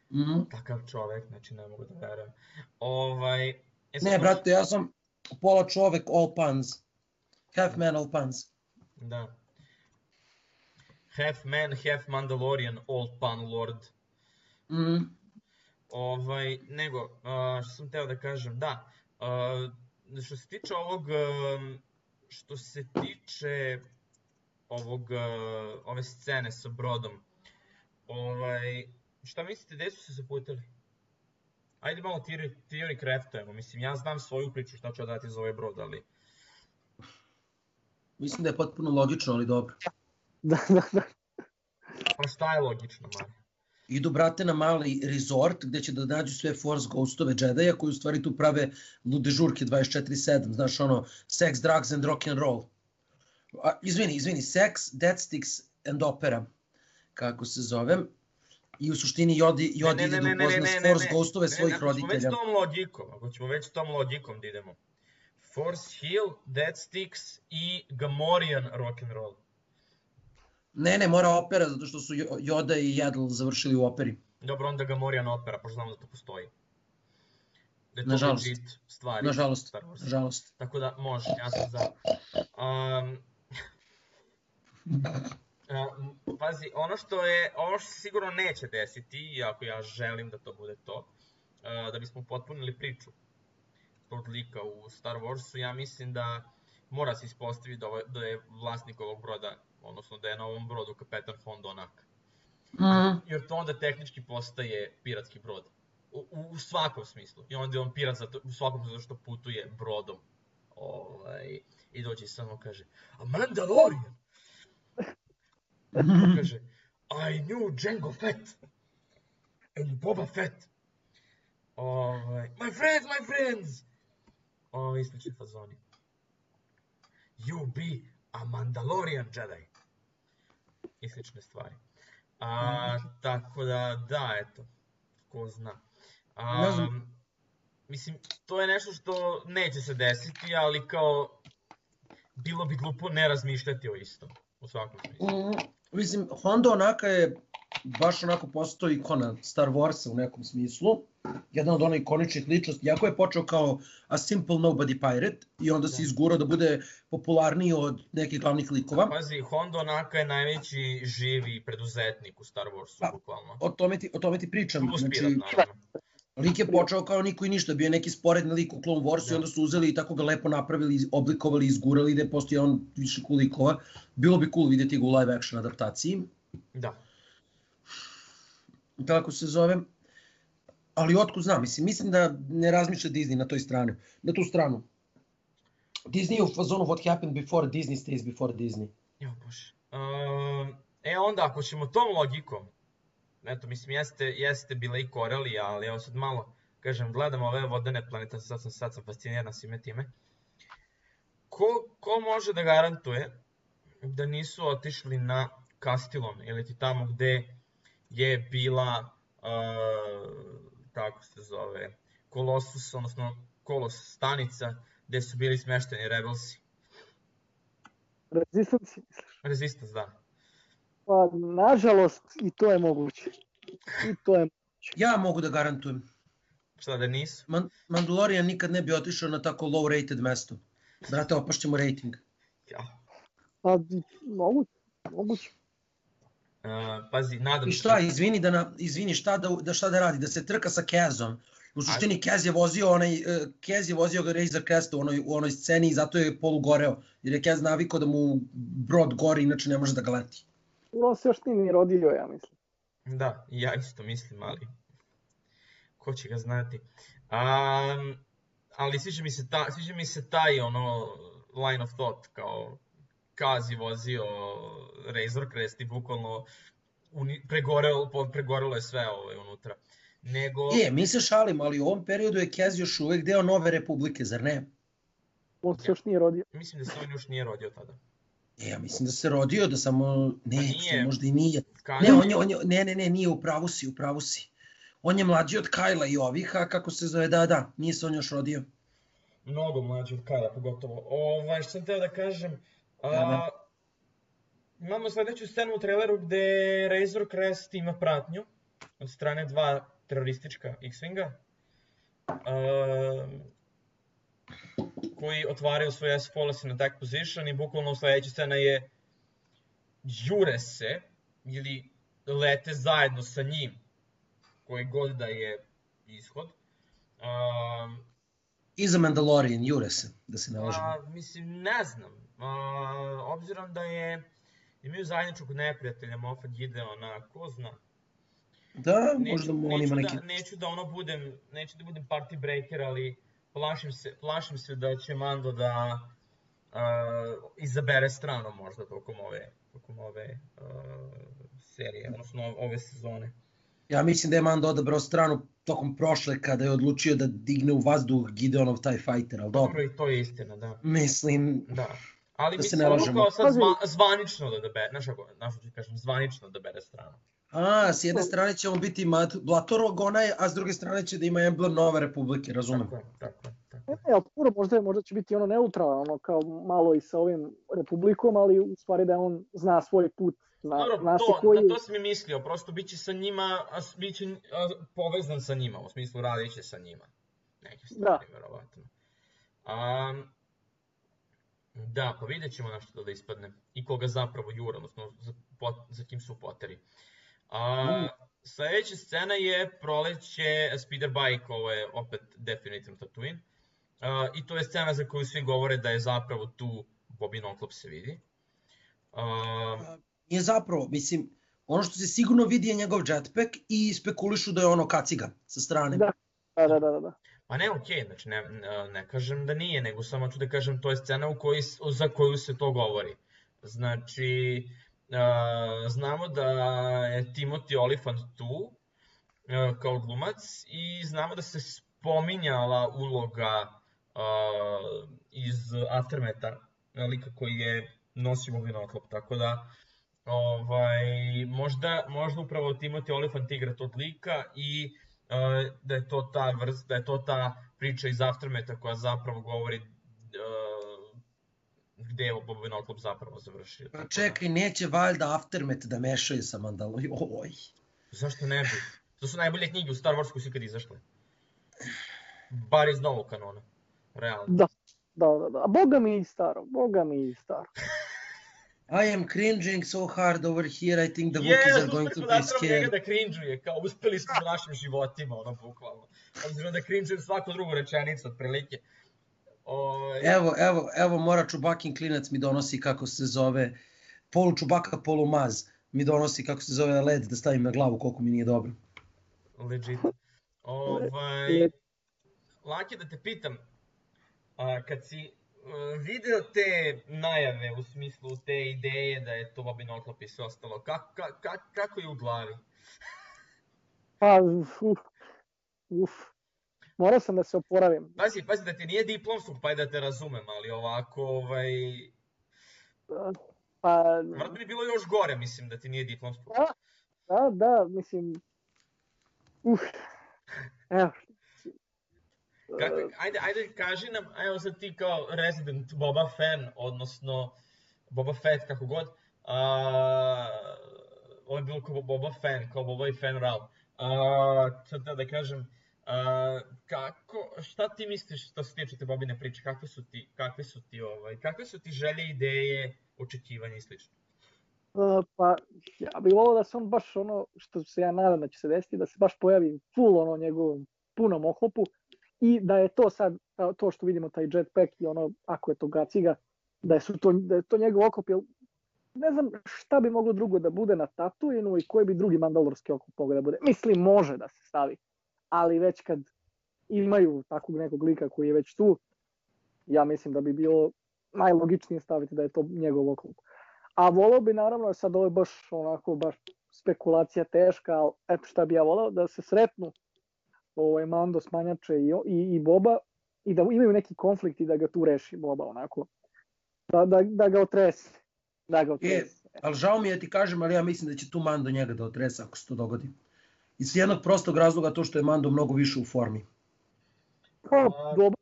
Mhm. Takav čovek, znači ne mogu da verujem. Ovaj, e Ne, brate, ja sam pola čovek, all puns. Half man, all puns. Da. Half man, half Mandalorian, old pan lord. Mhm. Ovaj, nego, a, što sam teo da kažem, da, a, što se tiče ovog, što se tiče ovog, a, ove scene sa brodom, ovaj, šta mislite, gde su se zaputili? Ajde malo teori craftujemo, mislim, ja znam svoju priču šta ću dati za ovaj brod, ali... Mislim da je potpuno logično, ali dobro. da, da, da. Pa šta je logično, Mare? Idu, brate, na mali resort gde će da nađu sve Force Ghostove Jedi-a koji u stvari tu prave lude žurke 24-7, znaš ono, sex, drugs and rock and roll. A, izvini, izvini, sex, dead sticks and opera, kako se zove. I u suštini Jodi, Jodi ide da upozna s Force Ghostove svojih ne, ako roditelja. već tom logikom, ako ćemo već tom logikom da idemo. Force Hill, Dead Sticks i Gamorrean rock and roll. Ne, ne, mora opera, zato što su Yoda i Yaddle završili u operi. Dobro, onda Gamorrean opera, pošto znamo da to postoji. Da je to Nažalost. legit stvari. Nažalost, nažalost. Tako da, može, ja sam za. Um, pazi, ono što je, ono što se sigurno neće desiti, iako ja želim da to bude to, uh, da bismo potpunili priču tog lika u Star Warsu, ja mislim da mora se ispostaviti da, ovo- da je vlasnik ovog broda, odnosno da je na ovom brodu kapetan Hondo Onak. Mm. Jer to onda tehnički postaje piratski brod. U, u, u svakom smislu. I onda je on pirat zato, u svakom zato što putuje brodom. Ovaj, I dođe i samo kaže, a Mandalorian! Kaže, I knew Jango Fett and Boba Fett. Ovaj, my friends, my friends! Ovaj, slični fazoni. You be a Mandalorian Jedi. I slične stvari. A, tako da, da, eto, ko zna. A, Ne znam. Mislim, to je nešto što neće se desiti, ali kao, bilo bi glupo ne razmišljati o istom, u svakom smislu. Mislim, Honda onaka je baš onako postao ikona Star Warsa u nekom smislu. Jedan od onih ikoničnih ličnosti, jako je počeo kao a simple nobody pirate i onda se Da. izgurao da bude popularniji od nekih glavnih likova. Pazi, Hondo Naka je najveći živi preduzetnik u Star Warsu, Pa, bukvalno. O tome ti, o tome ti pričam. Plus Znači, pirat, naravno. Lik je počeo kao niko i ništa, bio je neki sporedni lik u Clone Warsu Da. i onda su uzeli i tako ga lepo napravili, oblikovali, izgurali da je postao on više cool likova. Bilo bi cool vidjeti ga u live action adaptaciji. Da. kako se zove. Ali otkud znam, mislim, mislim da ne razmišlja Disney na toj strani, na tu stranu. Disney je u fazonu what happened before Disney stays before Disney. Jo, bože. Um, e onda, ako ćemo tom logikom, eto, mislim, jeste, jeste bila i Korelija, ali evo sad malo, kažem, gledam ove vodene planete, sad sam, sad sam fasciniran svime time. Ko, ko može da garantuje da nisu otišli na Kastilon, ili ti tamo gde je bila, uh, kako se zove, Kolosus, odnosno Kolos stanica, gde su bili smešteni Rebelsi. Resistance, misliš? Resistance, da. Pa, nažalost, i to je moguće. I to je Ja mogu da garantujem. Šta da nisu? Man Mandalorian nikad ne bi otišao na tako low rated mesto. Brate, opašćemo rating. Ja. Pa, moguće, moguće. Uh, pazi, nadam I šta, izvini, da na, izvini šta, da, da šta da radi, da se trka sa Kazom U suštini Kez je vozio onaj, uh, Kez je vozio Razor Crest u onoj, u onoj sceni i zato je polu goreo. Jer je Kez navikao da mu brod gori, inače ne može da ga leti. On se još nije ni rodio, ja mislim. Da, ja isto mislim, ali ko će ga znati. Um, ali sviđa mi se, ta, sviđa mi se taj ono line of thought, kao Kazi vozio Razor Crest i bukvalno uni, pregorelo, pregorelo je sve ovaj unutra. Nego... E, mi se šalimo, ali u ovom periodu je Kez još uvek deo Nove Republike, zar ne? On se još nije rodio. Mislim da se on još nije rodio tada. E, ja mislim da se rodio, da samo... Ne, Pa nije. možda i nije. Ne, on je, on je, ne, ne, ne, nije, u pravu si, u pravu si. On je mlađi od Kajla i ovih, a kako se zove, da, da, nije se on još rodio. Mnogo mlađi od Kajla, pogotovo. Ovaj, što sam teo da kažem, a, Da, da. imamo sledeću scenu u traileru gde Razor Crest ima pratnju od strane dva teroristička X-Winga. Koji otvaraju svoj S policy na attack position i bukvalno sledeća scena je jure se ili lete zajedno sa njim koji god da je ishod. Um, I za Mandalorian, jure se, da se ne lažemo. a, mislim, ne znam. A, obzirom da je imaju zajedničkog neprijatelja Moffat Gideona, ko zna. Da, možda mu on neću ima da, neki... neću da ono budem, neću da budem party breaker, ali plašim se, plašim se da će Mando da uh, izabere strano možda tokom ove, tokom ove uh, serije, odnosno ove sezone. Ja mislim da je Mando odabrao stranu tokom prošle kada je odlučio da digne u vazduh Gideonov taj fighter, ali dobro. Dobro, i to je istina, da. Mislim, Da. Ali Da se mislim, ne lažemo. kao sad zva, zvanično da bere, znaš kako, znaš ću kažem, zvanično da bere stranu. A, s jedne strane će on biti Blatorog onaj, a s druge strane će da ima emblem Nove Republike, razumem. Tako tako tako Ne, ali puro možda, je- možda će biti ono neutralan, ono kao malo i sa ovim republikom, ali u stvari da on zna svoj put. Zna, Dobro, zna to, koji... da, to sam i mislio, prosto biće sa njima, a s- biće a, povezan sa njima, u smislu radit će sa njima. Neke stvari, da. verovatno. Um, da, pa vidjet ćemo na što da ispadne. I koga zapravo jura, odnosno za, pot, za kim su poteri. A, Sledeća scena je proleće Speeder Bike, ovo je opet definitivno Tatooine. A, I to je scena za koju svi govore da je zapravo tu Bobin oklop se vidi. A, Nije zapravo, mislim, ono što se sigurno vidi je njegov jetpack i spekulišu da je ono kaciga sa strane. Da. Da, da, da, da. Pa ne, okej, znači ne, ne, kažem da nije, nego samo ću da kažem to je scena u koji, za koju se to govori. Znači, uh, znamo da je Timothy Olyphant tu uh, kao glumac i znamo da se spominjala uloga uh, iz Aftermeta, lika koji je nosio Bobin oklop, tako da ovaj, možda, možda upravo Timothy Olyphant igra tog lika i uh, da je to ta vrsta, da je to ta priča iz Aftermeta koja zapravo govori gde je Bobin oklop zapravo završio. Pa da- čekaj, neće valjda Aftermet da mešaju sa Mandalorian. Oj. Zašto ne bi? To su najbolje knjige u Star Wars koji su ikad izašle. Bar iz novog kanona. Realno. Da, da, da, da. A boga mi i staro, boga mi i staro. I am cringing so hard over here, I think the Wookiees are going to be scared. da cringeuje, kao uspeli smo u našim životima, ono, bukvalno. Obzirom da cringeuje svaku drugu rečenicu, otprilike. Ovaj, Evo, evo, evo mora Čubakin klinac mi donosi kako se zove, polu Čubaka, polu Maz mi donosi kako se zove led da stavim na glavu koliko mi nije dobro. legit. Ovaj, Laki, da te pitam, a, kad si uh, video te najave u smislu te ideje da je to Bobin oklop i sve ostalo, kako, kako, kako je u glavi? Pa, uf, uf. Morao sam da se oporavim. Pazi, pazi da ti nije diplomskog, pa da te razumem, ali ovako, ovaj, Pa, Vratno bi bilo još gore, mislim, da ti nije diplomskog. da, da, da, mislim, uf. Evo, Kako, ajde, ajde, kaži nam, evo sad ti kao resident Boba fan, odnosno Boba Fett, kako god, a, ovo je bilo kao Boba fan, kao Boba i fan Rao. A, sad da, da kažem, a, kako, šta ti misliš što se tiče te Bobine priče, kakve su ti, kakve su ti, ovaj, kakve su ti želje, ideje, očekivanja i slično? Uh, pa ja bih volao da se on baš ono što se ja nadam da će se desiti, da se baš pojavi full ono njegov punom ohlopu i da je to sad, to što vidimo, taj jetpack i ono, ako je to gaciga, da je, su to, da je to njegov oklop, jer ne znam šta bi moglo drugo da bude na Tatooinu i koji bi drugi mandalorski oklop mogao da bude. Mislim, može da se stavi, ali već kad imaju takvog nekog lika koji je već tu, ja mislim da bi bilo najlogičnije staviti da je to njegov oklop. A volao bi naravno, sad ovo je baš onako, baš spekulacija teška, ali eto šta bi ja volao, da se sretnu ovaj, Mando, Smanjače i, i, i Boba i da imaju neki konflikt i da ga tu reši Boba onako. Da, da, da ga otrese. Da ga E, otrese. ali žao mi je da ti kažem, ali ja mislim da će tu Mando njega da otresa ako se to dogodi. Iz jednog prostog razloga to što je Mando mnogo više u formi. Pa, dobro.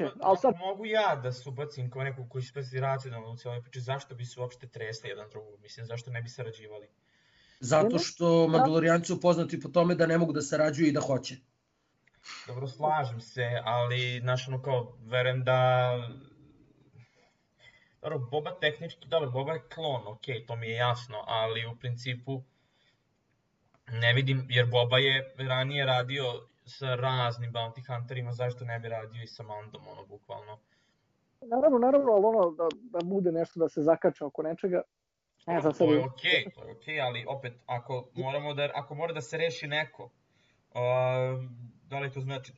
Evo, ali sad, ako mogu ja da se ubacim kao nekog koji će spasti racionalno u cijeloj priči, zašto bi se uopšte tresli jedan drugog? Mislim, zašto ne bi sarađivali? Zato što Mandalorijanci su poznati po tome da ne mogu da sarađuju i da hoće. Dobro, slažem se, ali, znaš, ono kao, verujem da... Dobro, Boba tehnički, dobro, Boba je klon, okej, to mi je jasno, ali u principu ne vidim, jer Boba je ranije radio sa raznim bounty hunterima, zašto ne bi radio i sa Mandom, ono, bukvalno. naravno, naravno, ali ono, da, da bude nešto da se zakača oko nečega, ne znam sad. To je okej, to je okej, ali opet, ako, moramo da, ako mora da se reši neko, uh, da li to znači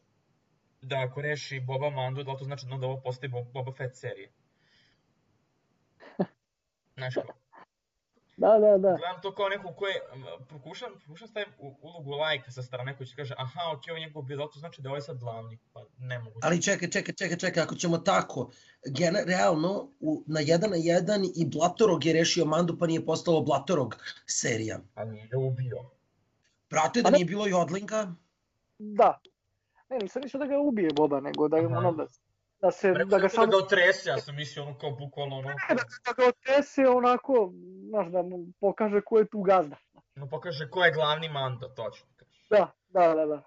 da ako reši Boba Mandu, da li to znači da ovo postaje Bo- Boba Fett serije? Znaš, kao, Da, da, da. gledam to kao neko ko je, pokušam, pokušam stavim u ulogu lajka sa strane koji će kaže, aha, okej, on je njegov bio, to znači da je ovaj sad glavni? Pa ne mogu. Ali čekaj, čekaj, čekaj, čekaj, ako ćemo tako, gena, realno, u, na jedan na jedan i Blatorog je rešio Mandu pa nije postalo Blatorog serija. A nije ga ubio. Brate, da Pa ne- nije bilo Jodlinga, Da. Ne, nisam mislio da ga ubije Boba, nego da, Aha. ono, da, da se, Rekao da ga sam da samo ga otrese, ja sam mislio ono kao bukvalno ono, da, da ga otrese onako, znaš, da mu pokaže ko je tu gazda. no pokaže ko je glavni Mando, točno. Da, da, da, da.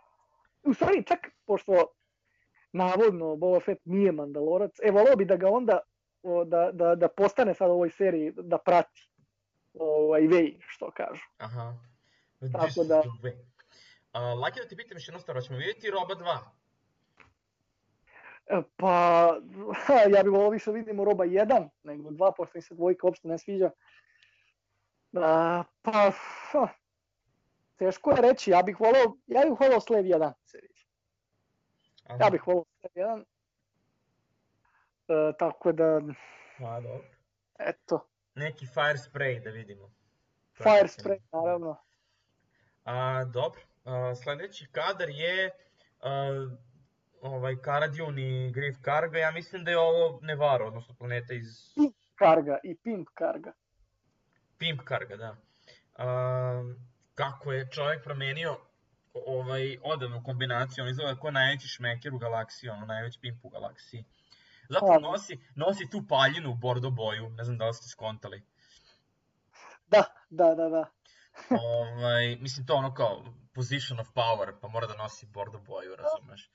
U stvari, čak, pošto navodno Boba Fett nije Mandalorac, e, volao bi da ga onda, o, da, da, da postane sad u ovoj seriji, da prati ovaj, Vej, što kažu. Aha. Tako da-. A, Laki da ti pitam još jednu stvar, hoćemo vidjeti Roba 2? E, Pa, ja bih volao više da vidimo Roba 1, nego 2, pošto mi se dvojka uopšte ne sviđa. A, pa, ha, teško je reći, ja bih volao, ja bih volao Slave 1 se vidi. Ja bih volao Slave 1. E, tako da, Pa, dobro. eto, Neki Fire Spray da vidimo. Fire Spray, naravno. A, dobro. A, sledeći kadar je a, ovaj Karadion i Griff Karga. Ja mislim da je ovo Nevaro, odnosno planeta iz Karga i Pimp Karga. Pimp Karga, da. A, kako je čovjek promenio ovaj odavnu kombinaciju, on izgleda kao najveći šmeker u galaksiji, ono najveći pimp u galaksiji. Hvala. nosi, nosi tu paljinu u bordo boju, ne znam da li ste skontali. Da, da, da, da. ovaj, mislim to ono kao position of power, pa mora da nosi bordo boju, razumeš.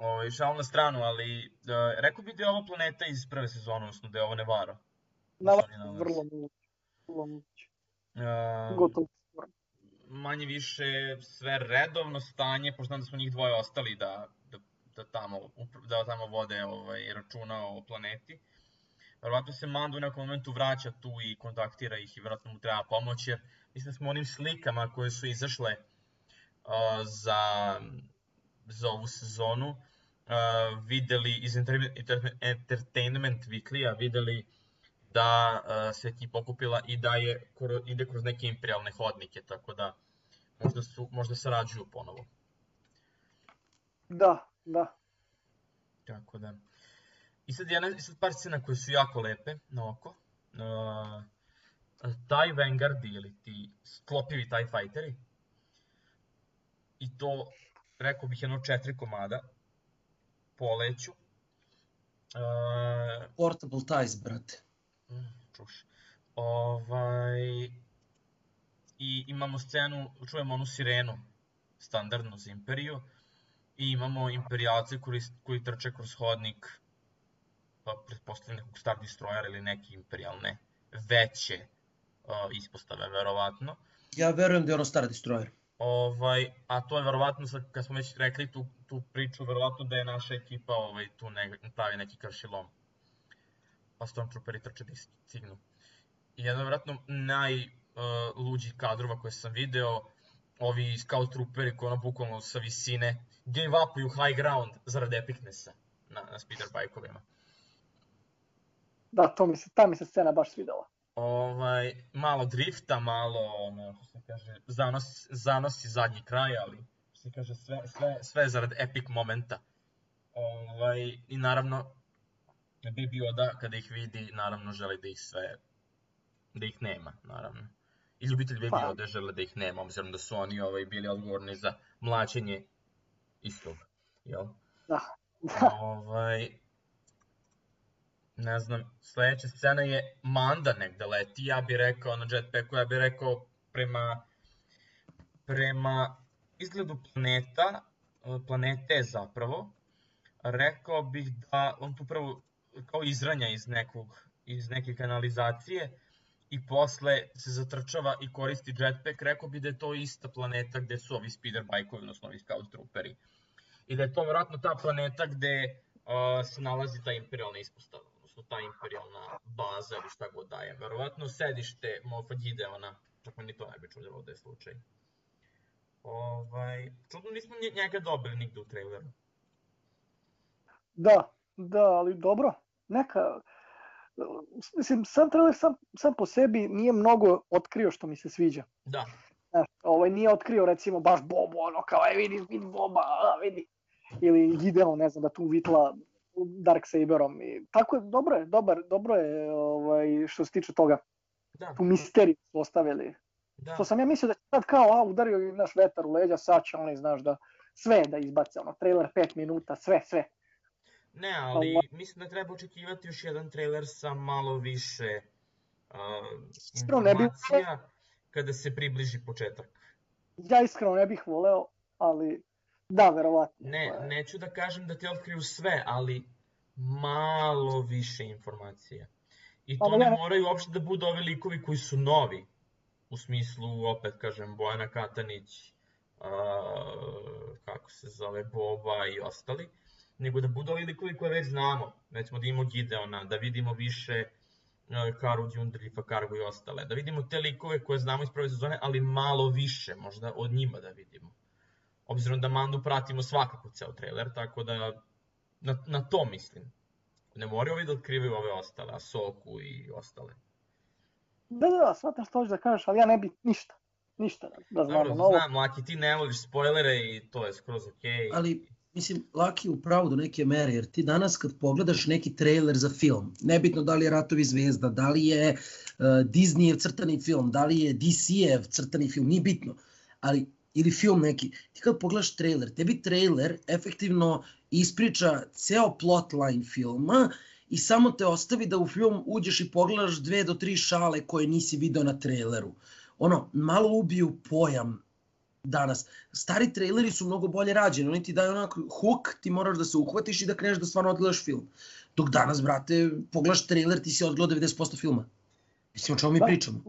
Ovaj, šal na stranu, ali da, rekao bi da je ovo planeta iz prve sezone, odnosno da je ovo Nevaro. Na, vrlo. Vrlo moguće. Um, Gotovo. manje više sve redovno stanje, pošto znam da smo njih dvoje ostali da, da, da, tamo, da tamo vode ovaj, računa o planeti. Verovatno se Mando u nekom momentu vraća tu i kontaktira ih i verovatno mu treba pomoć, jer mislim da smo onim slikama koje su izašle uh, za, za ovu sezonu uh, videli iz Enter- Enter- Entertainment Weekly-a videli da uh, se ekipa okupila i da je ide kroz neke imperialne hodnike, tako da možda, su, možda sarađuju ponovo. Da, da. Tako da. I sad, jedna, i sad par scena koje su jako lepe na oko. Uh, TIE Vanguard ili ti sklopivi TIE Fighteri. I to, rekao bih, jedno četiri komada. Poleću. Uh, Portable Ties, brate. Mm, čuš. Ovaj, I imamo scenu, čujemo onu sirenu, standardnu za Imperiju, i imamo imperijalce koji, koji trče kroz hodnik, pa pretpostavljam nekog Star Destroyer ili neke imperijalne veće uh, ispostave, verovatno. Ja verujem da je ono Star Destroyer. Ovaj, a to je verovatno, kad smo već rekli tu, tu priču, verovatno da je naša ekipa ovaj, tu ne, pravi neki kršilom. Pa Stormtrooperi trče da. I jedan verovatno najluđih uh, kadrova koje sam video, ovi scout trooperi koji ono bukvalno sa visine gave upuju high ground zarad epicnessa na, na speeder bajkovima. Da, to mi se, ta mi se scena baš svidela. Ovaj, malo drifta, malo, ono, što se kaže, zanos, zanosi zadnji kraj, ali, što se kaže, sve, sve, sve zarad epic momenta. Ovaj, I naravno, bi bio da kada ih vidi, naravno želi da ih sve, da ih nema, naravno. I ljubitelj Baby Pa. Yoda žele da ih nema, obzirom da su oni ovaj, bili odgovorni za mlačenje istog, jel? Da. Da. ovaj, ne znam, sledeća scena je Manda negde leti, ja bih rekao na jetpacku, ja bih rekao prema, prema izgledu planeta, planete zapravo, rekao bih da on tu prvo kao izranja iz nekog, iz neke kanalizacije i posle se zatrčava i koristi jetpack, rekao bih da je to ista planeta gde su ovi speeder bajkovi, odnosno ovi scout trooperi. I da je to vjerojatno ta planeta gde uh, se nalazi ta imperialna ispostava, odnosno ta imperialna baza ili šta god daje. Verovatno sedište Mofa Gideona, čak mi ni to ne bi čuljalo da je slučaj. Ovaj, čudno nismo nje- njega dobili nigde u traileru. Da, da, ali dobro. Neka, mislim, sam trailer sam, sam po sebi nije mnogo otkrio što mi se sviđa. Da, Znaš, ovaj nije otkrio recimo baš Bobu, ono kao, e vidi, vidi Boba, a, vidi. Ili Gideon, ne znam, da tu vitla Darksaberom. I, tako je, dobro je, dobar, dobro je ovaj, što se tiče toga. da, Tu misteriju su ostavili. da. Što sam ja mislio da će sad kao, a, udario im naš vetar u leđa, sad će oni, znaš, da sve da izbace, ono, trailer 5 minuta, sve, sve. Ne, ali mislim da treba očekivati još jedan trailer sa malo više uh, Iskreno, ne bi- informacija kada se približi početak. Ja iskreno ne bih voleo, ali da, verovatno. Ne, To je- neću da kažem da ti otkriju sve, ali malo više informacija. I to Pa, ne ne- moraju uopšte da budu ovi likovi koji su novi. U smislu, opet kažem, Bojana Katanić, a, kako se zove, Boba i ostali. Nego da budu ovi likovi koje već znamo. Recimo da imamo Gideona, da vidimo više a, Karu Đundrifa, Kargu i ostale. Da vidimo te likove koje znamo iz prve sezone, ali malo više, možda od njima da vidimo obzirom da Mandu pratimo svakako ceo trailer, tako da na, na to mislim. Ne moraju ovi da otkrivaju ove ostale, Asoku i ostale. Da, da, da, shvatam što hoćeš da kažeš, ali ja ne bih ništa. Ništa da, da znamo Dobro, novo. znam, Laki, ti ne voliš spoilere i to je skroz okej. Okay. Ali, mislim, Laki je u pravu do neke mere, jer ti danas kad pogledaš neki trailer za film, nebitno da li je Ratovi zvezda, da li je uh, Disneyev crtani film, da li je DC-ev crtani film, nije bitno, ali ili film neki, ti kad pogledaš trailer, tebi trailer efektivno ispriča ceo plotline filma i samo te ostavi da u film uđeš i pogledaš dve do tri šale koje nisi video na traileru. Ono, malo ubiju pojam danas. Stari traileri su mnogo bolje rađeni, oni ti daju onako hook, ti moraš da se uhvatiš i da kreneš da stvarno odgledaš film. Dok danas, brate, pogledaš trailer, ti si odgledao 90% filma. Mislim, o čemu mi Da. pričamo?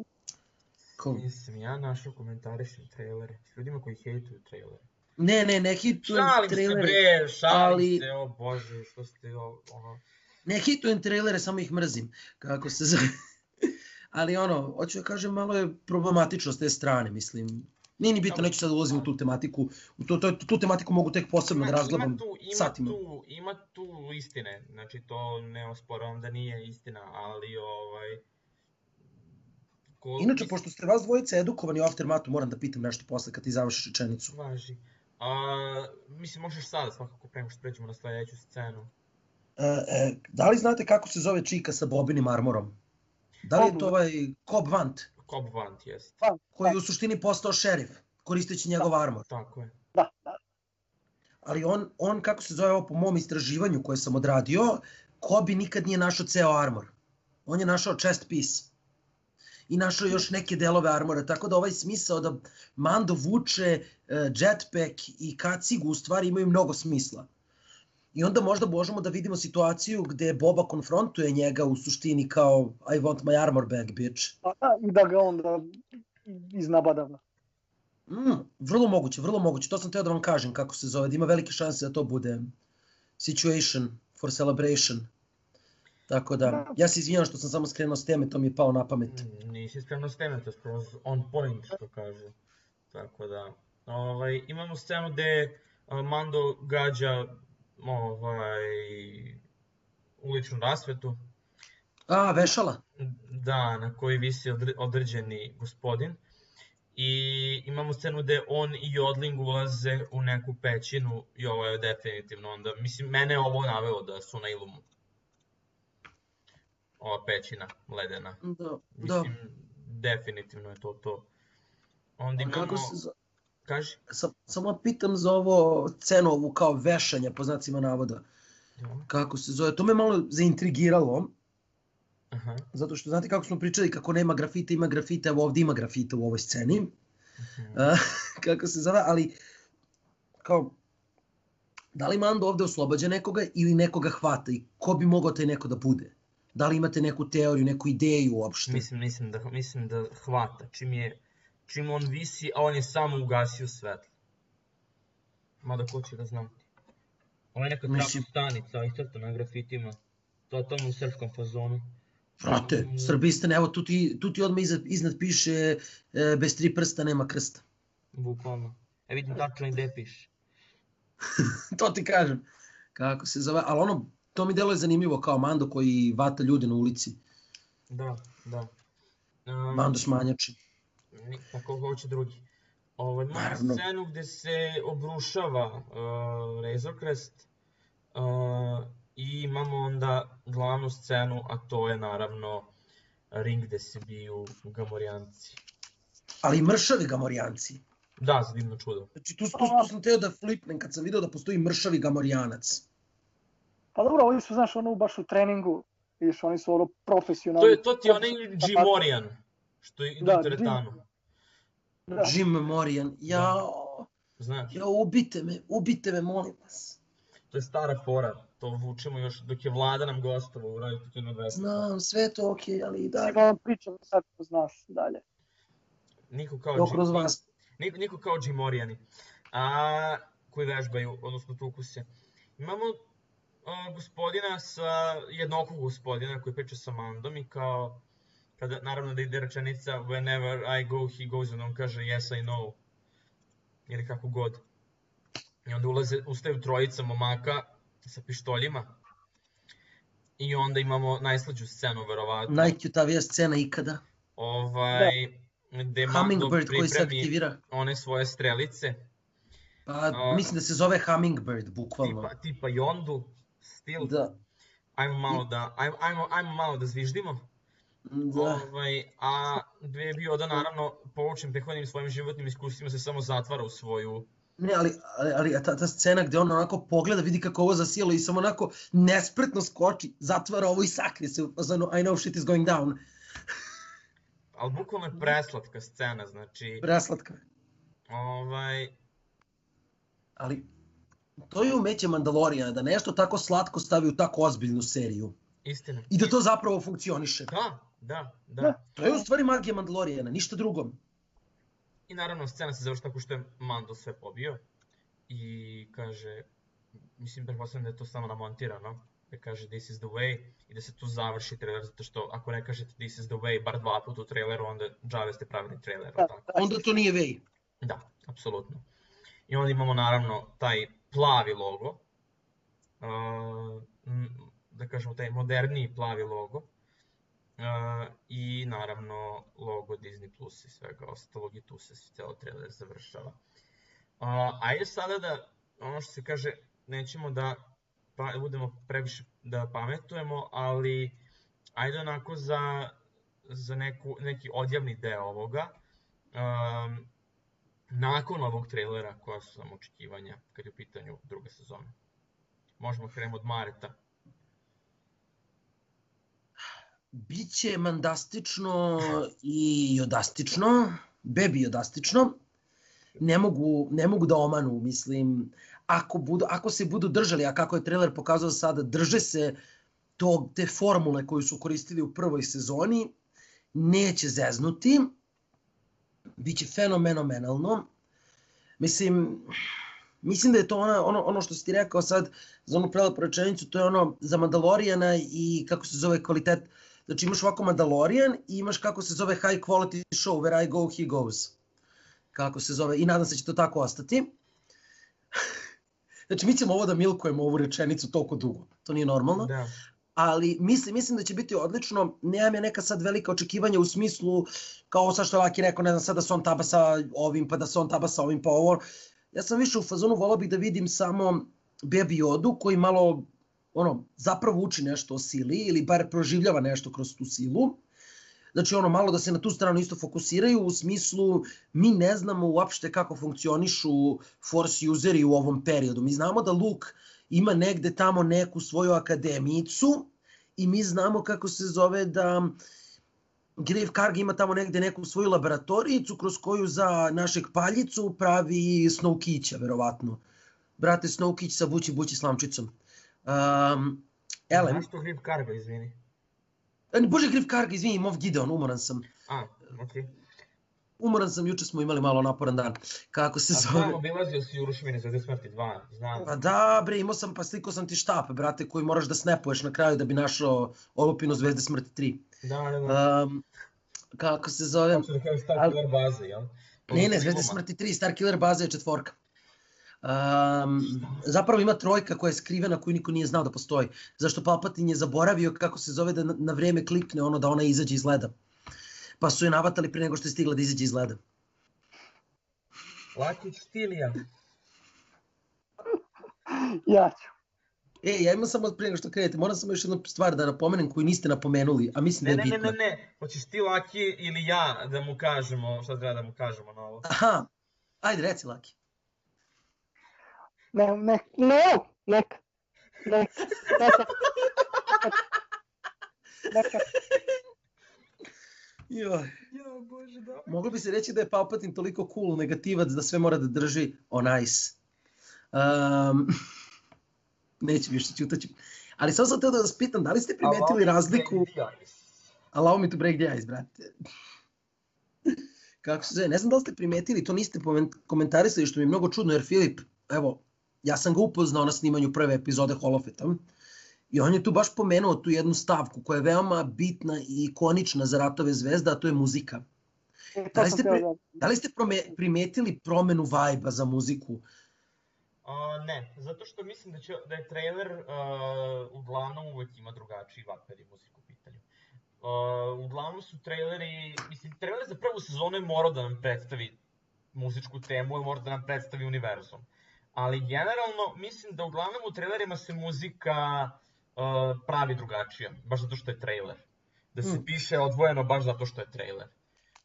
Kao, Nisam ja našao komentarišem trailere. S ljudima koji hejtuju trailere. ne, ne, ne hitujem Šalim se trailere, bre, šalim ali- se, o bože, što ste ono... ne hitujem trailere, samo ih mrzim, kako se zove. Ali ono, hoću da kažem, malo je problematično s te strane, mislim. Nije ni bitno, neću sad da ulazim u tu tematiku. U to, to, tu tematiku mogu tek posebno da razglabam ima tu, ima satima. tu, ima tu istine, znači to ne osporavam da nije istina, ali ovaj... Ko, Inače, pošto ste vas dvojice edukovani u Aftermatu, moram da pitam nešto posle kad ti završiš rečenicu. Važi. A, mislim, možeš sada svakako pre nego što pređemo na sledeću scenu. E, e, da li znate kako se zove čika sa bobinim armorom? Da li je to Cobb. ovaj Cobb Vant, Cobb Vant jest. koji je u suštini postao šerif, koristeći njegov armor? Tako je. Da, da. Ali on, on, kako se zove ovo po mom istraživanju koje sam odradio, Kobi nikad nije našao ceo armor. On je našao chest piece. I našao još neke delove armora, tako da ovaj smisao da Mando vuče e, jetpack i kacigu u stvari imaju mnogo smisla. I onda možda možemo da vidimo situaciju gde Boba konfrontuje njega u suštini kao I want my armor back, bitch. Pa da, i da ga onda iznabadava. Mm, vrlo moguće, vrlo moguće. To sam teo da vam kažem kako se zove, da ima velike šanse da to bude situation for celebration. Tako da, ja se izvinjam što sam samo skrenuo s teme, to mi je pao na pamet. Mm, Nisi skrenuo s teme, to je skroz on point, što kažu. Tako da, ovaj, imamo scenu gde Mando gađa ovaj, uličnu rasvetu, A, vešala? da, na koji visi odre- određeni gospodin. I imamo scenu gde on i Jodling ulaze u neku pećinu i ovo je definitivno onda, mislim, mene je ovo naveo da su na Ilumu. Ova pećina ledena. Da, da. Mislim, definitivno je to to. Onda imamo... kako se? Kaži? Sam, samo pitam za ovo cenu ovu kao vešanja po znacima navoda. Kako se zove? To me malo zaintrigiralo, Aha. zato što znate kako smo pričali kako nema grafita, ima grafita, evo ovdje ima grafita u ovoj sceni. mhm. Kako se zove, ali kao da li Mando ovde oslobađa nekoga ili nekoga hvata i ko bi mogao taj neko da bude? Da li imate neku teoriju, neku ideju uopšte? Mislim, mislim, da, mislim da hvata. Čim, je, čim on visi, a on je samo ugasio svetlo. Mada ko će da znam. Ovo je neka Mislim- stanica, isto na grafitima. To je tamo u srpskom fazonu. Vrate, Srbistan, evo tu ti, tu ti odmah iznad, iznad piše e, bez tri prsta nema krsta. Bukvalno. E vidim tačno i gde piše. to ti kažem. Kako se zove, ali ono, to mi deluje zanimljivo kao Mando koji vata ljude na ulici. Da, da. Um, Mando smanjači. Kako hoće drugi. Ovo, imamo scenu gde se obrušava uh, Razorcrest uh, i imamo onda glavnu scenu, a to je naravno ring gde se biju Gamorjanci. Ali i mršavi gamorjanci. Da, za divno čudo. Znači, tu, tu, tu sam teo da flipnem kad sam video da postoji mršavi gamorijanac. Pa dobro, ovi su, znaš, ono baš u treningu, vidiš, oni su ono To, profesionalni. je, to ti je onaj Jimorian, što je Da, u teretanu. Da. Jim Morian, jao, Znaš, jao, ubite me, ubite me, molim vas. to je stara fora. To vučemo još dok je vlada nam gostova u Radio Tutino 200. Znam, sve to okej, ali i dalje. Sada vam pričam sad kroz nas dalje. Niko kao To Jim- kroz vas. Niko, niko kao Jimorijani, a, koji vežbaju, odnosno tuku se. Imamo gospodina sa, jednokog gospodina koji priča sa Mandom i kao, kada, naravno da ide rečenica whenever I go, he goes, and on kaže yes, I know, ili kako god. I onda ulaze, ustaju trojica momaka sa pištoljima. I onda imamo najslađu scenu, verovatno. Najkjutavija scena ikada. Ovaj, gde Mando Hummingbird koji se pripremi aktivira. one svoje strelice. Pa, A- mislim da se zove Hummingbird, bukvalno. tipa, tipa Jondu, stil, Da, ajmo malo da, ajmo, ajmo, ajmo malo da zviždimo. da. Ovaj, a gde je bio da naravno poučen prethodnim svojim životnim iskustvima se samo zatvara u svoju Ne, ali, ali, ali ta, ta scena gde on onako pogleda, vidi kako ovo zasijelo i samo onako nespretno skoči, zatvara ovo i sakrije se u fazonu I know shit is going down. ali bukvalno je preslatka scena, znači, Preslatka. ovaj, Ali to je umeće Mandalorijana, da nešto tako slatko stavi u tako ozbiljnu seriju. istina. I da to zapravo funkcioniše. Da, da, da. Da. To je u stvari magija Mandalorijana, ništa drugo. I naravno scena se završi tako što je Mando sve pobio i kaže, mislim pretpostavljam da je to samo namontirano, da kaže this is the way i da se tu završi trailer, zato što ako ne kažete this is the way bar dva puta u traileru, onda džave ste pravili trailer, Da, tako? Onda to nije vej. Da, apsolutno. I onda imamo naravno taj plavi logo, da kažemo taj moderniji plavi logo, i naravno logo Disney Plus i svega ostalog i tu se celo trailer završava. Ajde sada da, ono što se kaže, nećemo da pa, budemo previše da pametujemo, ali ajde onako za, za neku, neki odjavni deo ovoga. Um, nakon ovog trailera, koja su samo očekivanja kad je u pitanju druga sezona? Možemo da krenemo od Mareta. Biće mandastično i jodastično, bebi jodastično. Ne mogu, ne mogu da omanu, mislim, ako, budu, ako se budu držali, a kako je trailer pokazao sada, drže se tog, te formule koju su koristili u prvoj sezoni, neće zeznuti, biće fenomenomenalno. Mislim, mislim da je to ona, ono, ono što si ti rekao sad za onu prelepu rečenicu, to je ono za Mandalorijana i kako se zove kvalitet. Znači imaš ovako Mandalorian i imaš kako se zove high quality show, where I go, he goes. Kako se zove, i nadam se da će to tako ostati. znači mi ćemo ovo da milkujemo ovu rečenicu toliko dugo. To nije normalno. Da. Ali mislim, mislim da će biti odlično. Nemam ja neka sad velika očekivanja u smislu, kao sad što je Laki rekao, ne znam sad da se on taba sa ovim, pa da se on taba sa ovim, pa ovo. Ja sam više u fazonu, volao bih da vidim samo Baby Yodu koji malo ono, zapravo uči nešto o sili ili bar proživljava nešto kroz tu silu. Znači ono malo da se na tu stranu isto fokusiraju u smislu mi ne znamo uopšte kako funkcionišu force useri u ovom periodu. Mi znamo da Luke ima negde tamo neku svoju akademicu i mi znamo kako se zove da Griff Karg ima tamo negde neku svoju laboratorijicu kroz koju za našeg paljicu pravi Snowkića, verovatno. Brate, Snowkić sa bući bući slamčicom. Um, Ele, Znaš to Grip Karga, izvini? e, Bože Griff Karg, izvini, Mov Gideon, umoran sam. A, okej. Umoran sam, juče smo imali malo naporan dan. Kako se A zove? znam, obilazio si Urušmine Zvezde smrti 2, znam. Pa da, bre, imao sam, pa slikao sam ti štap, brate, koji moraš da snapuješ na kraju da bi našao Olupinu Zvezde smrti 3. Da, da, da. Um, kako se zove? Kako se da kažem Star ali- Killer baze, jel? Ne, ne, Zvezde smrti 3, Star Killer baza je četvorka. Um, zapravo ima trojka koja je skrivena koju niko nije znao da postoji. Zašto Palpatine je zaboravio kako se zove da na, na vreme klikne ono da ona izađe iz leda. Pa su je navatali pre nego što je stigla da izađe iz leda. Lakić Stilija. Ja ću. E, ja imam samo pre nego što krenete, moram samo još jednu stvar da napomenem koju niste napomenuli, a mislim Ne, da ne, je ne, bitna. ne, ne. Hoćeš ti Laki ili ja da mu kažemo šta treba da mu kažemo na ovo? Aha, ajde reci Laki. Ne, ne, ne, neka. Neka, neka. Neka. Joj. Ja, bože, da. Moglo bi se reći da je Palpatine toliko cool negativac da sve mora da drži on ice. Um, neću više ćutaću. Ali samo sam teo da vas pitam, da li ste primetili razliku... Allow me to break the ice, brate. Kako se zove, ne znam da li ste primetili, to niste komentarisali, što mi je mnogo čudno, jer Filip, evo, ja sam ga upoznao na snimanju prve epizode Holofeta, i on je tu baš pomenuo tu jednu stavku koja je veoma bitna i ikonična za Ratove zvezda, a to je muzika. E, Da li ste da... Li ste prome, primetili promenu vajba za muziku? A, ne, zato što mislim da, će, da je trailer uh, uglavnom uvek ima drugačiji vaper i muziku u pitanju. Uh, uglavnom su traileri, mislim, trailer za prvu sezonu je morao da nam predstavi muzičku temu i mora da nam predstavi univerzum. Ali generalno mislim da uglavnom u trailerima se muzika uh, pravi drugačija, baš zato što je trailer. Da se Hmm. piše odvojeno baš zato što je trailer.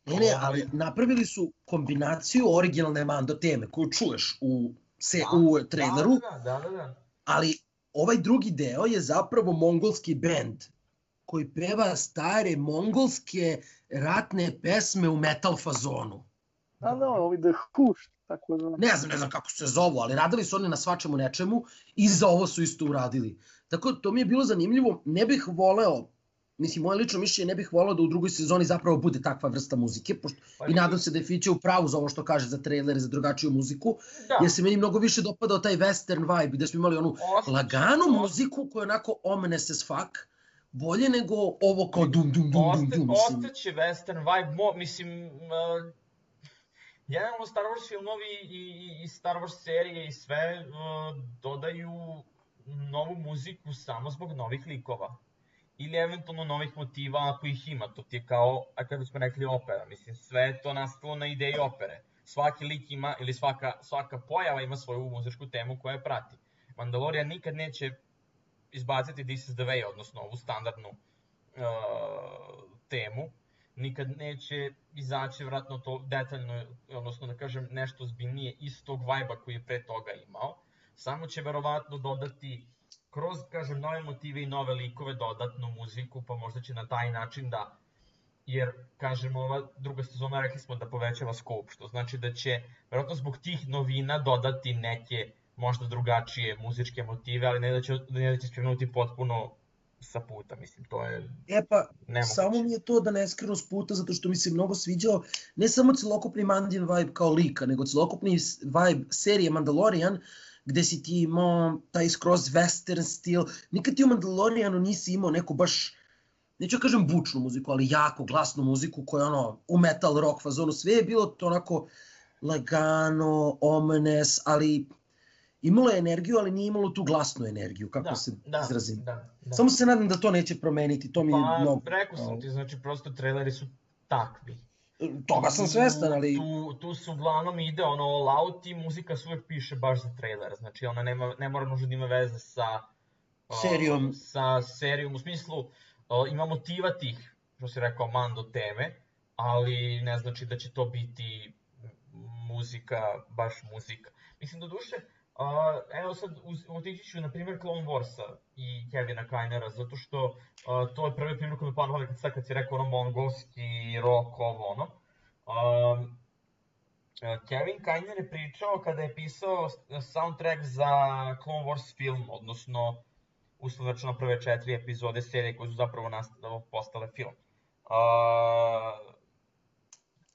Ne, ne, ali napravili su kombinaciju originalne Mando teme koju čuješ u, se, u traileru, Da, da, da, da. ali ovaj drugi deo je zapravo mongolski bend koji peva stare mongolske ratne pesme u metal fazonu. A no, ovi The Who, tako da... Ne znam, ne znam kako se zovu, ali radili su oni na svačemu nečemu i za ovo su isto uradili. Tako to mi je bilo zanimljivo. Ne bih voleo, mislim, moje lično mišljenje, ne bih voleo da u drugoj sezoni zapravo bude takva vrsta muzike, pošto, Pa i nadam se da je Fiće u pravu za ovo što kaže za trailer i za drugačiju muziku, Da, jer se meni mnogo više dopadao taj western vibe, gde smo imali onu osjećaj- laganu muziku koja je onako ominous as fuck, bolje nego ovo kao dum dum dum dum dum. Ostaće western vibe, mo, mislim, uh, generalno Star Wars filmovi i, i- i Star Wars serije i sve uh, dodaju novu muziku samo zbog novih likova. Ili eventualno novih motiva ako ih ima, to ti je kao, a kako smo rekli, opera. Mislim, sve je to nastalo na ideji opere. Svaki lik ima, ili svaka, svaka pojava ima svoju muzičku temu koja je prati. Mandalorian nikad neće izbaciti This is the Way, odnosno ovu standardnu uh, temu, nikad neće izaći vratno to detaljno, odnosno da kažem nešto zbiljnije iz tog vajba koji je pre toga imao, samo će verovatno dodati kroz, kažem, nove motive i nove likove dodatnu muziku, pa možda će na taj način da jer, kažem, ova druga sezona rekli smo da povećava scope, što znači da će, verovatno zbog tih novina dodati neke možda drugačije muzičke motive, ali ne da će, ne da će spremnuti potpuno sa puta, mislim, to je E pa, nemoguće. samo mi je to da ne skrenu s puta, zato što mi se mnogo sviđao ne samo celokupni Mandin vibe kao lika, nego celokupni vibe serije Mandalorian, gde si ti imao taj skroz western stil. Nikad ti u Mandalorianu nisi imao neku baš, neću da kažem bučnu muziku, ali jako glasnu muziku koja je ono u metal rock fazonu. Sve je bilo to onako lagano, omenes, ali imalo je energiju, ali nije imalo tu glasnu energiju, kako da, se da, izrazim. Da, da. Samo se nadam da to neće promeniti, to mi je pa, mnogo. rekao sam ti, znači, prosto traileri su takvi. Toga sam svestan, ali... Tu, tu se uglavnom ide ono all out i muzika se uvek piše baš za trailer. Znači ona nema, ne mora nužno da ima veze sa... Serijom. Sa serijom, u smislu o, ima motiva tih, što si rekao, Mando teme, ali ne znači da će to biti muzika, baš muzika. Mislim da duše, Uh, evo sad, otići ću na primjer Clone Warsa i Kevina Kainera, zato što uh, to je prvi primjer koji me palo kad, sad kad si rekao ono mongolski rock, ovo ono. Uh, Kevin Kainer je pričao kada je pisao soundtrack za Clone Wars film, odnosno uslovno rečeno prve četiri epizode serije koje su zapravo nastale, postale film. Uh,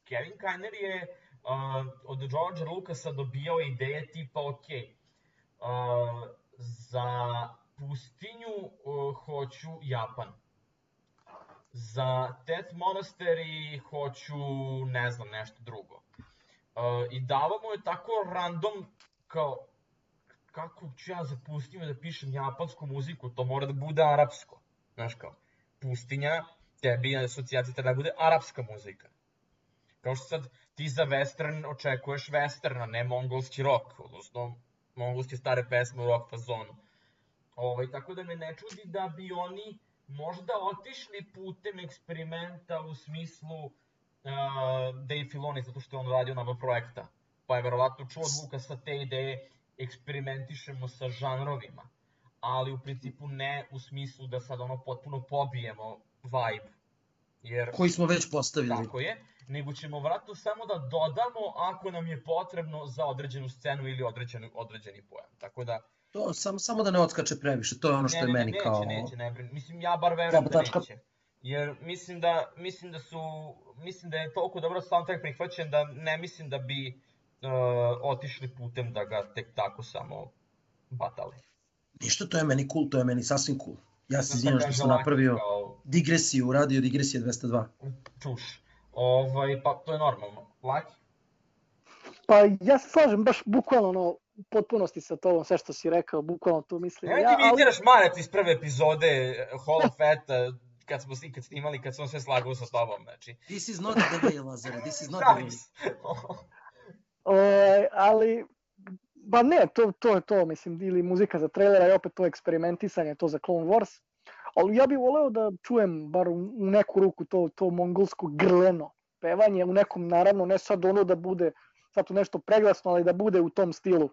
Kevin Kainer je uh, od George Lucasa dobijao ideje tipa, ok, uh, za pustinju uh, hoću Japan. Za Death Monastery hoću, ne znam, nešto drugo. Uh, I davao mu je tako random, kao, kako ću ja za pustinju da pišem japansku muziku, to mora da bude arapsko. Znaš kao, pustinja, tebi asocijacija treba da bude arapska muzika. Kao što sad ti za western očekuješ western, a ne mongolski rock, odnosno mongolske stare pesme u rock fazonu. Ovaj, tako da me ne čudi da bi oni možda otišli putem eksperimenta u smislu uh, Dave Filoni, zato što je on radio na oba projekta. Pa je verovatno čuo od Lukasa te ideje, eksperimentišemo sa žanrovima. Ali u principu ne u smislu da sad ono potpuno pobijemo vibe. Jer koji smo već postavili. tako je, nego ćemo vratno samo da dodamo ako nam je potrebno za određenu scenu ili određenu, određeni pojam. Tako da, To, samo, samo da ne odskače previše, to je ono što ne, je ne, meni neće, kao... neće, ne brini. Mislim, ja bar verujem da tačka. neće. Jer mislim da, mislim da su, mislim da je toliko dobro soundtrack prihvaćen da ne mislim da bi uh, otišli putem da ga tek tako samo batali. Ništa, to je meni cool, to je meni sasvim cool. Ja se izvinjam što sam napravio Kao digresiju, radio digresije 202. čuš. Ovaj, pa to je normalno. Laki? Pa ja se slažem baš bukvalno ono, u potpunosti sa tobom, sve što si rekao, bukvalno to mislim. Nemoj ja, ti mi itiraš marac iz prve epizode eh, Hall of Fat, kad smo ikad snimali, kad sam sve slagao sa tobom, znači. This is not the way, Lazare, this is not the way. ali, ba ne, to, to je to, mislim, ili muzika za trailera i opet to eksperimentisanje, to za Clone Wars. Ali ja bih voleo da čujem bar u, neku ruku to, to mongolsko grleno pevanje, u nekom, naravno, ne sad ono da bude sad tu nešto preglasno, ali da bude u tom stilu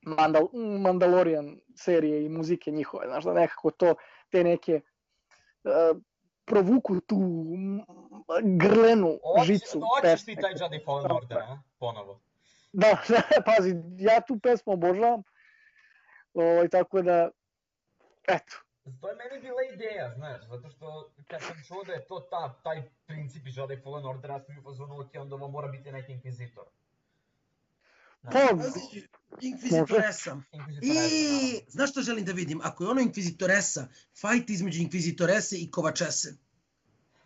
Mandal, Mandalorian serije i muzike njihove, znaš, da nekako to, te neke uh, provuku tu grlenu Hoćeš- žicu. Hoćeš ti taj Jedi Fallen Order, a? Ponovo. Da, da, pazi, ja tu pesmu obožavam. Ovaj, tako da, eto, To je meni bila ideja, znaš, zato što kad sam čuo da je to ta, taj princip iz Jedi Fallen Order, ja sam u fazonu, ok, onda ovo mora biti neki inkvizitor. pa, Inkvizitoresa. Inkvizitor I, znaš što želim da vidim? Ako je ono Inkvizitoresa, fajt između Inkvizitorese i Kovačese.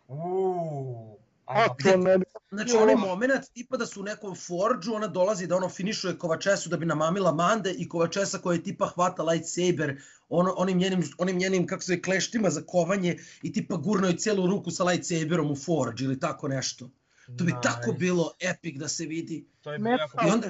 Uuu, a to ne bi... Znači, onaj moment, tipa da su u nekom forđu, ona dolazi da ono finišuje Kovačesu da bi namamila Mande i Kovačesa koja je tipa hvata lightsaber ono, onim, njenim, onim njenim, kako se kleštima za kovanje i tipa gurno je celu ruku sa lightsaberom u forđ ili tako nešto. To bi tako Nice. bilo epic da se vidi. To je bilo jako I onda-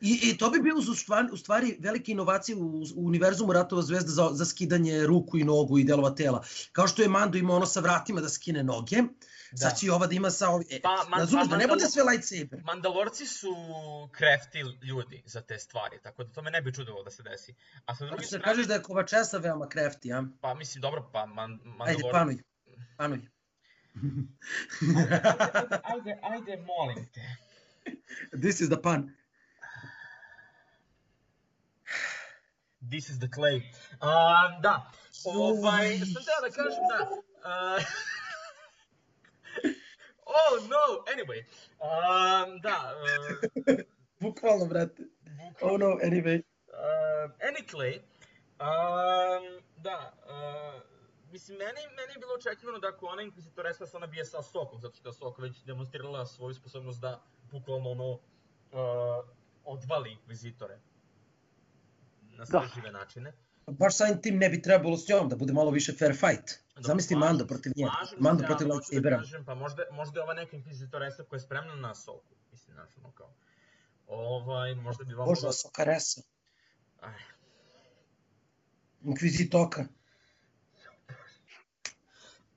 I, i to bi bilo u stvari, u stvari velike inovacije u, u univerzumu Ratova zvezda za, za skidanje ruku i nogu i delova tela. Kao što je Mando imao ono sa vratima da skine noge, da. sad će i ova da ima sa ovi... E, Pa, man- razumeš, pa da ne bude sve lightsaber. Mandalorci su crafty ljudi za te stvari, tako da to me ne bi čudilo da se desi. A sa druge Hoćeš da strane, kažeš da je Kovačesa veoma crafty, a? pa mislim, dobro, pa man, Ajde, Mandalor... panuj. Panuj. Ajde, ajde, ajde, molim te. This is the pan. this is the clay. Uh, da, ovaj, sam teo da kažem da... Uh, oh no, anyway. Um, da, uh, Bukvalno, brate. Oh no, anyway. Uh, anyway, um, da, uh, mislim, meni, meni je bilo očekivano da ako ona inkvizitoresa se ona bije sa Sokom, zato što je Sok već demonstrirala svoju sposobnost da bukvalno ono uh, odvali inkvizitore na sve Da. žive načine. Baš samim tim ne bi trebalo s njom da bude malo više fair fight. Dobro, Zamisli slažem Mando protiv nje. Mando ali protiv hoću da lightsabera. kažem, Pa možda, možda je ova neka inkvizitoresa koja je spremna na Soku. Mislim, znaš, ono kao... Ovaj, možda bi vam... Bože, Sokaresa. Aj, Inkvizitoka.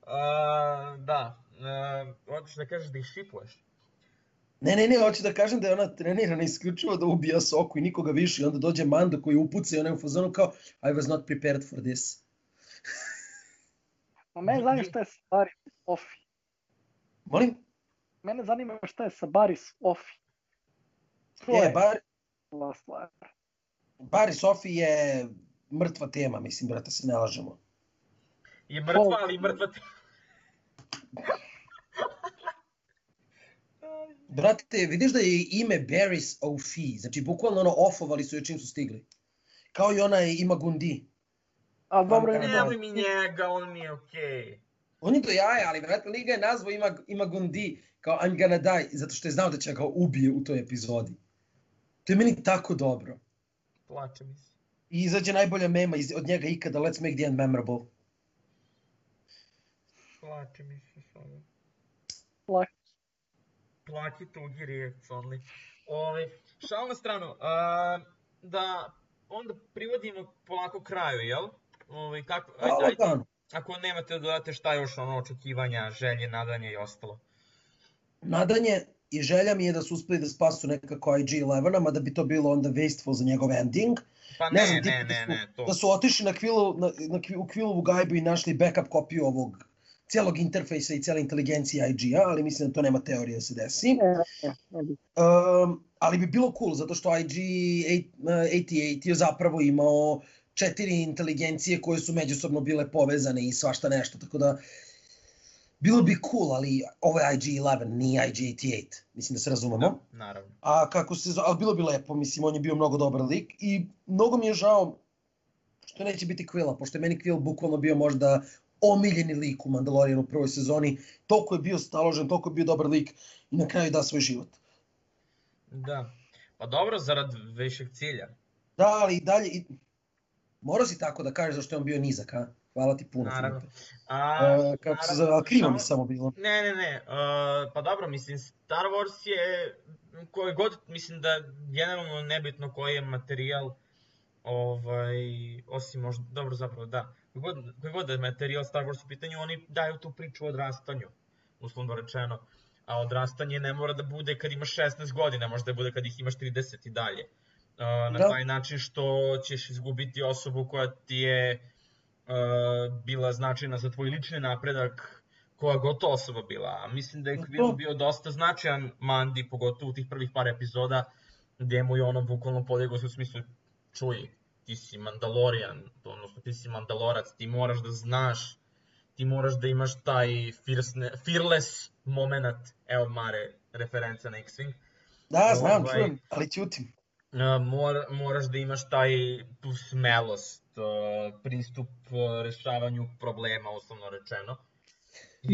Uh, da, uh, hoćeš da kažeš da ih šipuješ? Ne, ne, ne, hoću da kažem da je ona trenirana isključivo da ubija Soku i nikoga više i onda dođe Mando koji upuca i ona je u fazonu kao I was not prepared for this. Ma mene zanima šta je sa Baris Ofi. Molim? Mene zanima šta je sa Baris Ofi. To Je, je bar, ova stvar. bar i Sofi je mrtva tema, mislim, brate, se ne lažemo. Je mrtva, ali mrtva ti... Brate, vidiš da je ime Barris O'Fee, znači bukvalno ono ofovali su je čim su stigli. Kao i ona je ima Gundi. A dobro, Ne, Nemoj mi njega, on mi je okej. On je do jaja, ali brate, Liga je nazvao ima, ima Gundi kao I'm gonna die, zato što je znao da će ga ubije u toj epizodi. To je meni tako dobro. Plače mi se. I izađe najbolja mema iz, od njega ikada, let's make the end memorable. Plače mi se samo. Plak. Plaki tugi rijec, only. Ove, šal na stranu, a, da onda privodimo polako kraju, jel? Ove, kako, ajde, ajde, ako nemate da dodate šta još ono očekivanja, želje, nadanje i ostalo. Nadanje i želja mi je da su uspeli da spasu nekako IG-11, mada bi to bilo onda wasteful za njegov ending. Pa Ne ne, znam, ne, ne, da su- ne, to. Da su otišli na, Quillu, na, na, u Quillovu gajbu i našli backup kopiju ovog cijelog interfejsa i cijele inteligencije IG-a, ali mislim da to nema teorije da se desi. Ne, ne bi. Um, ali bi bilo cool, zato što IG-88 je zapravo imao četiri inteligencije koje su međusobno bile povezane i svašta nešto, tako da bilo bi cool, ali ovo je IG-11, nije IG-88, mislim da se razumemo. Da, naravno. A kako se zove, ali bilo bi lepo, mislim, on je bio mnogo dobar lik i mnogo mi je žao što neće biti Quilla, pošto je meni Quill bukvalno bio možda omiljeni lik u Mandalorianu u prvoj sezoni, toliko je bio staložen, toliko je bio dobar lik i na kraju da svoj život. Da. Pa dobro, zarad višeg cilja. Da, ali i dalje, i... morao si tako da kažeš zašto je on bio nizak, a? Hvala ti puno, Naravno. A, Uh, kako se naravno, zove, ali krivo mi samo bilo. Ne, ne, ne, uh, pa dobro, mislim, Star Wars je, koji god, mislim da generalno nebitno koji je materijal, ovaj, osim možda, dobro zapravo da, god, koji god da je materijal Star Wars u pitanju, oni daju tu priču o odrastanju, uslovno rečeno. A odrastanje ne mora da bude kad imaš 16 godina, možda da bude kad ih imaš 30 i dalje. Uh, na Da. taj način što ćeš izgubiti osobu koja ti je uh, bila značajna za tvoj lični napredak, koja god to osoba bila. A mislim da je To. Quill bio dosta značajan Mandi, pogotovo u tih prvih par epizoda, gdje mu je ono bukvalno podigao se u smislu, čuj, ti si Mandalorian, odnosno ti si Mandalorac, ti moraš da znaš, ti moraš da imaš taj fearsne, fearless moment, evo Mare, referenca na X-Wing, Da, znam, Ovaj- čujem, ali ćutim. Uh, mora, moraš da imaš taj, tu smelost, uh, pristup uh, rešavanju problema, uslovno rečeno.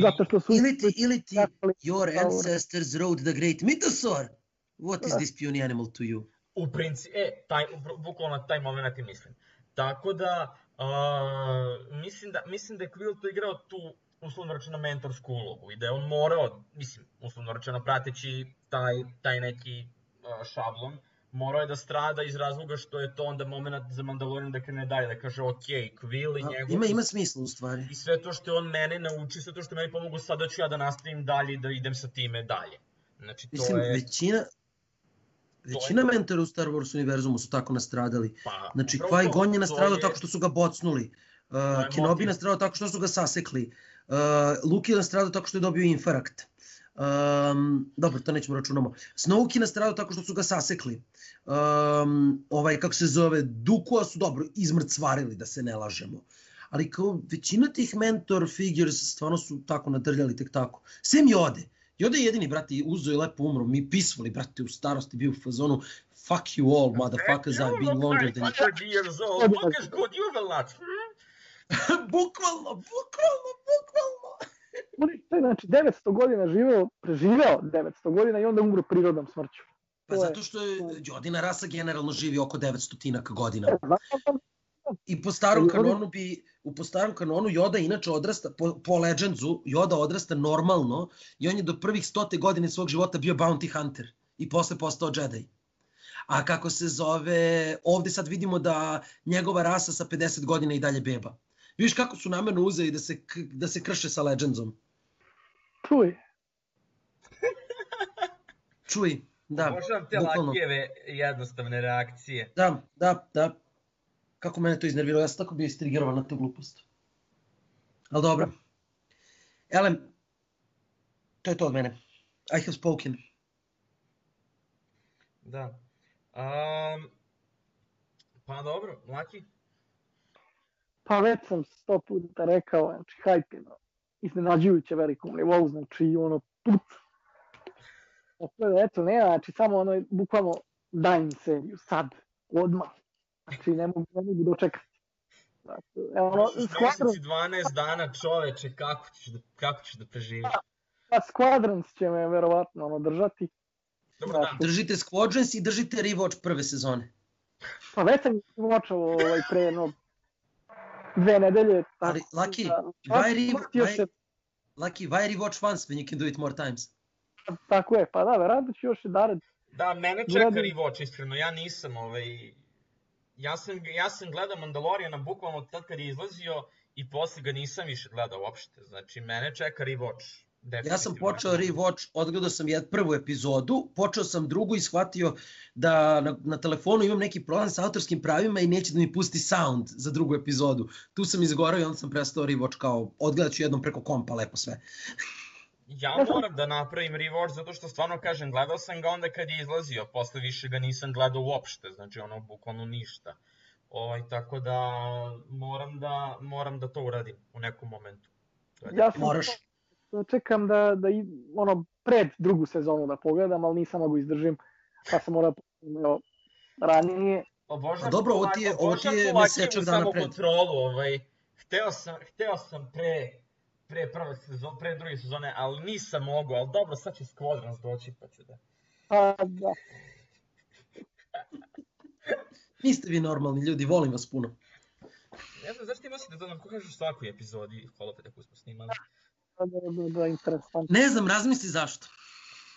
Zato što su... Ili ti, ili ti, your ancestors rode the great mythosaur. What is this puny animal to you? U principu, e, taj, bukvalno na taj moment i mislim. Tako da, uh, mislim da, mislim da je Quill tu igrao tu, uslovno rečeno, mentorsku ulogu i da je on morao, mislim, uslovno rečeno, prateći taj, taj neki uh, šablon, morao je da strada iz razloga što je to onda moment za Mandalorian da krene dalje, da kaže, ok, Quill i njegov... Ima, ima smisla u stvari. I sve to što je on mene nauči, sve to što je meni pomogu, sada ću ja da nastavim dalje i da idem sa time dalje. Znači, to Mislim, je... većina, većina mentora u Star Wars univerzumu su tako nastradali. Pa, Znači, Qui to, Gon je nastradao je- tako što su ga bocnuli. Uh, Kenobi je nastradao tako što su ga sasekli. Uh, Luke je nastradao tako što je dobio infarkt. Um, dobro, to nećemo računamo. Snoke je nastradao tako što su ga sasekli. Um, ovaj kako se zove, Dukua su dobro izmrcvarili, da se ne lažemo. Ali kao većina tih mentor figures stvarno su tako nadrljali tek tako. Sem Jode. Jode je jedini, brate, uzo i lepo umro. Mi pisvali, brate, u starosti bio u fazonu fuck you all, motherfuckers, I've been longer than you. 100 years old, look as good you will not. bukvalno, bukvalno, bukvalno. On je, znači, 900 godina živeo, preživeo 900 godina i onda umro prirodnom smrću. Pa To zato što je Jodina rasa generalno živi oko 900 tinaka godina. Znam, znam, I po starom oni- kanonu bi, u po starom kanonu Yoda inače odrasta, po, po Legendsu, Yoda odrasta normalno i on je do prvih stote godine svog života bio bounty hunter i posle postao Jedi. A kako se zove, ovde sad vidimo da njegova rasa sa 50 godina i dalje beba. Vidiš kako su namerno uzeli da se, da se krše sa Legendsom. čuj. Čuj, da, Obožavam te bukvalno. Lakijeve jednostavne reakcije. da, da, da. Kako mene to iznerviralo, ja sam tako bio istrigerovan na tu glupost. Ali dobro. Elem, to je to od mene. I have spoken. Da. Um, pa dobro, Laki. Pa već sam sto puta rekao, znači hype je na iznenađujuće velikom nivou, znači ono put. Da, eto, ne, znači samo ono, bukvalno daj mi seriju, sad, odmah. Znači ne mogu, ne mogu dočekati. Znači, evo, ono, Squadrons, Mesec i 12 dana čoveče, kako ćeš da, kako ćeš da preživiš? pa Squadrons će me verovatno ono, držati. Dobro, da. Držite Squadrons i držite rewatch prve sezone. Pa već sam močao ovaj, pre jedno dve nedelje. Tako, Ali, Laki, da, why re- why- se, Lucky, why rewatch once when you can do it more times? tako je, pa da, verovatno ću još i nared. Da, mene čeka rewatch, iskreno, ja nisam, ovaj... Ja sam, ja sam gledao Mandaloriana bukvalno od tad kad je izlazio i posle ga nisam više gledao uopšte. Znači, mene čeka rewatch. Ja sam definitivno. počeo rewatch, odgledao sam jed prvu epizodu, počeo sam drugu i shvatio da na, na telefonu imam neki problem sa autorskim pravima i neće da mi pusti sound za drugu epizodu. Tu sam izgorao i onda sam prestao rewatch kao odgledat ću jednom preko kompa lepo sve. Ja moram da napravim rewatch zato što stvarno kažem, gledao sam ga onda kad je izlazio, posle više ga nisam gledao uopšte, znači ono bukvalno ništa. Ovaj, tako da moram da moram da to uradim u nekom momentu. To je Ja sam Moraš. čekam da, da i, ono, pred drugu sezonu da pogledam, ali nisam mogu izdržim, pa sam morao evo, ranije. Obožavam A dobro, ovo ti je- ovo ti je mesečak dana pred. samokontrolu, ovaj. Hteo sam, hteo sam pre, pre prve sezone, pre druge sezone, ali nisam mogao, ali dobro, sad će Squadrons doći pa ću da. Pa da, Niste vi normalni ljudi, volim vas puno. Ne znam, zašto ti mislite da nam ko kažeš u svakoj epizodi Holopeta koju smo snimali? da, da, da, interesantno. Ne znam, razmisli zašto.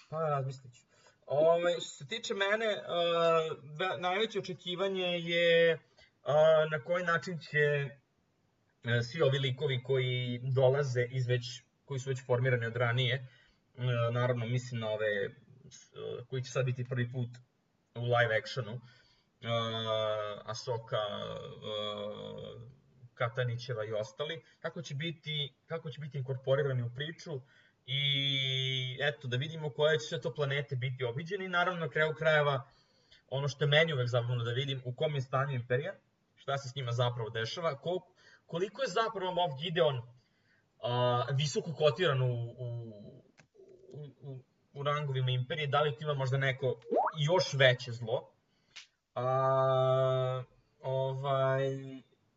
Pa razmislit ću. Ove, što se tiče mene, uh, ve- najveće očekivanje je uh, na koji način će svi ovi likovi koji dolaze iz već, koji su već formirani od ranije, uh, naravno mislim na ove uh, koji će sad biti prvi put u live actionu, Asoka, Katanićeva i ostali, kako će biti, kako će biti inkorporirani u priču, i eto da vidimo koje će sve to planete biti obiđene i naravno na kraju krajeva ono što je meni uvek zabavno da vidim u kom je stanju Imperija, šta se s njima zapravo dešava, kol, koliko je zapravo Moff Gideon a, visoko kotiran u, u, u, u, rangovima Imperije, da li tu ima možda neko još veće zlo. A, ovaj,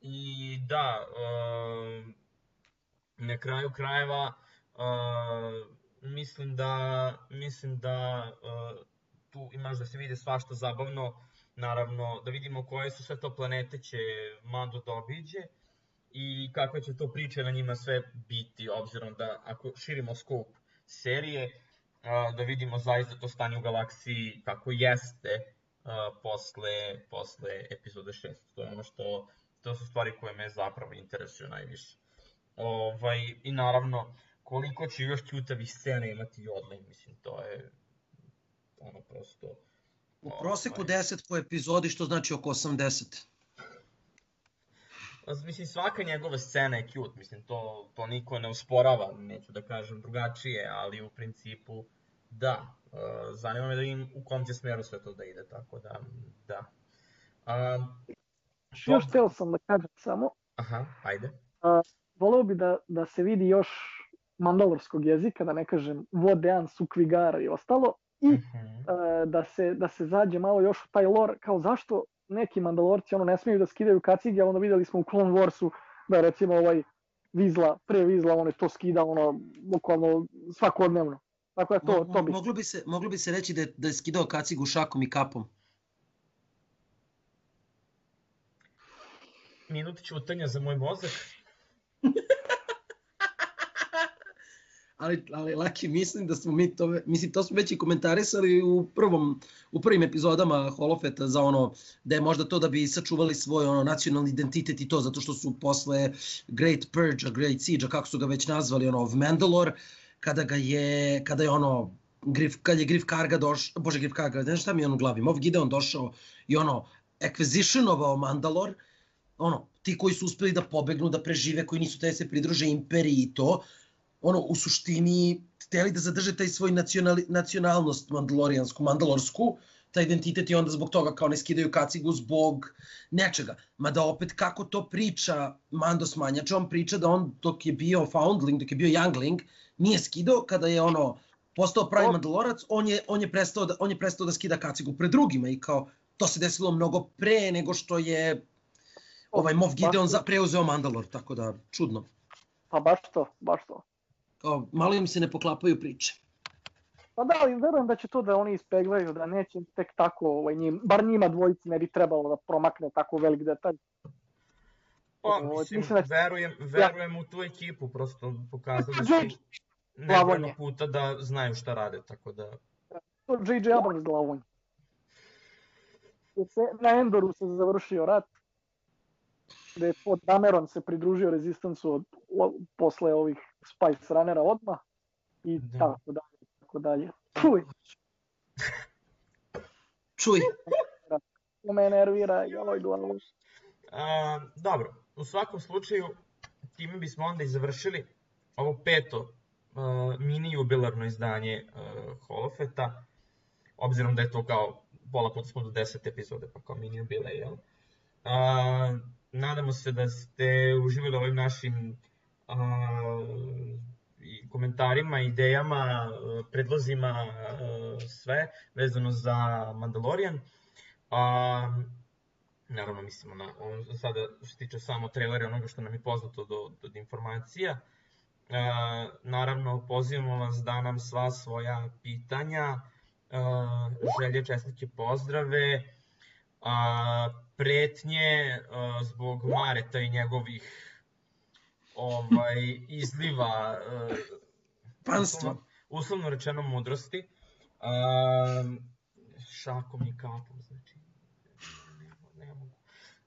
I da, a, na kraju krajeva Uh, mislim da mislim da uh, tu imaš da se vide svašta zabavno. Naravno da vidimo koje su sve to planete će Mando da obiđe i kakva će to priče na njima sve biti obzirom da ako širimo scope serije da vidimo zaista to stanje u galaksiji kako jeste posle, posle epizode 6 to je ono što to su stvari koje me zapravo interesuju najviše. Ovaj, i naravno koliko će još ćutavih scena imati Jodlin, mislim, to je ono prosto... U proseku ovaj, 10 po epizodi, što znači oko 80. Mislim, svaka njegova scena je cute, mislim, to, to niko ne usporava, neću da kažem drugačije, ali u principu, da, uh, zanima me da im u kom će smeru sve to da ide, tako da, da. Um, Još top- teo sam da kažem samo, Aha, ajde. voleo bi da, da se vidi još mandalorskog jezika, da ne kažem Vodean, Sukvigara i ostalo, i Mhm. e, da, se, da se zađe malo još u taj lore, kao zašto neki mandalorci ono ne smiju da skidaju kacige, a onda videli smo u Clone Warsu da recimo ovaj Vizla, pre Vizla, on je to skidao ono, bukvalno svakodnevno. Tako da to, Mo- to bi moglo, bi se, moglo bi se reći da je, da je skidao kacigu šakom i kapom. Minut ćutanja za moj mozak. Ali, ali Laki, mislim da smo mi to, mislim, to smo već i komentarisali u prvom, u prvim epizodama Holofeta za ono, da je možda to da bi sačuvali svoj ono nacionalni identitet i to, zato što su posle Great Purge, Great Siege, kako su ga već nazvali, ono, of Mandalore, kada ga je, kada je ono, Grif, kad je Grif Karga došao, bože Grif Karga, ne znam šta mi je on u glavi, Moff Gideon došao i ono, acquisitionovao Mandalore, ono, ti koji su uspeli da pobegnu, da prežive, koji nisu te se pridruže imperiji i to, ono, u suštini, hteli da zadrže taj svoj nacionali, nacionalnost mandalorijansku, mandalorsku, taj identitet i onda zbog toga kao ne skidaju kacigu zbog nečega. Mada opet kako to priča Mando Smanjač, on priča da on dok je bio foundling, dok je bio youngling, nije skidao kada je ono postao pravi mandalorac, on je, on je, prestao da, on je prestao da skida kacigu pred drugima i kao to se desilo mnogo pre nego što je ovaj Moff Gideon za, preuzeo Mandalor, tako da čudno. Pa baš to, baš to. Kao, malo im se ne poklapaju priče. Pa da, ali verujem da će to da oni ispeglaju, da neće tek tako, ovaj, njim, bar njima dvojici ne bi trebalo da promakne tako velik detalj. Pa, Ovo, mislim, mislim da će- verujem, verujem u tu ekipu, prosto pokazali su Glavonje. puta da znaju šta rade, tako da... To J.J. Abrams glavonj. Jer se, na Endoru se završio rat, gde je pod Dameron se pridružio rezistancu od, o, posle ovih Spice Runnera odmah i Da. tako dalje, tako dalje. Puj, Čuj, to me nervira, joj glavu. A, dobro, u svakom slučaju, time bismo onda i završili ovo peto uh, mini jubilarno izdanje uh, Holofeta, obzirom da je to kao pola puta smo do 10 epizode, pa kao mini jubilej, jel? A, nadamo se da ste uživali ovim našim a, i komentarima, idejama, predlozima, a, sve vezano za Mandalorian. A, naravno mislimo na on sada što se tiče samo trailera onoga što nam je poznato do, do informacija. E, naravno pozivamo vas da nam sva svoja pitanja, e, želje, čestitke, pozdrave, a, pretnje a, zbog Mareta i njegovih ovaj izliva e, panstvo. uslovno, uslovno rečeno mudrosti. A, šakom i kapom, znači ne, ne mogu.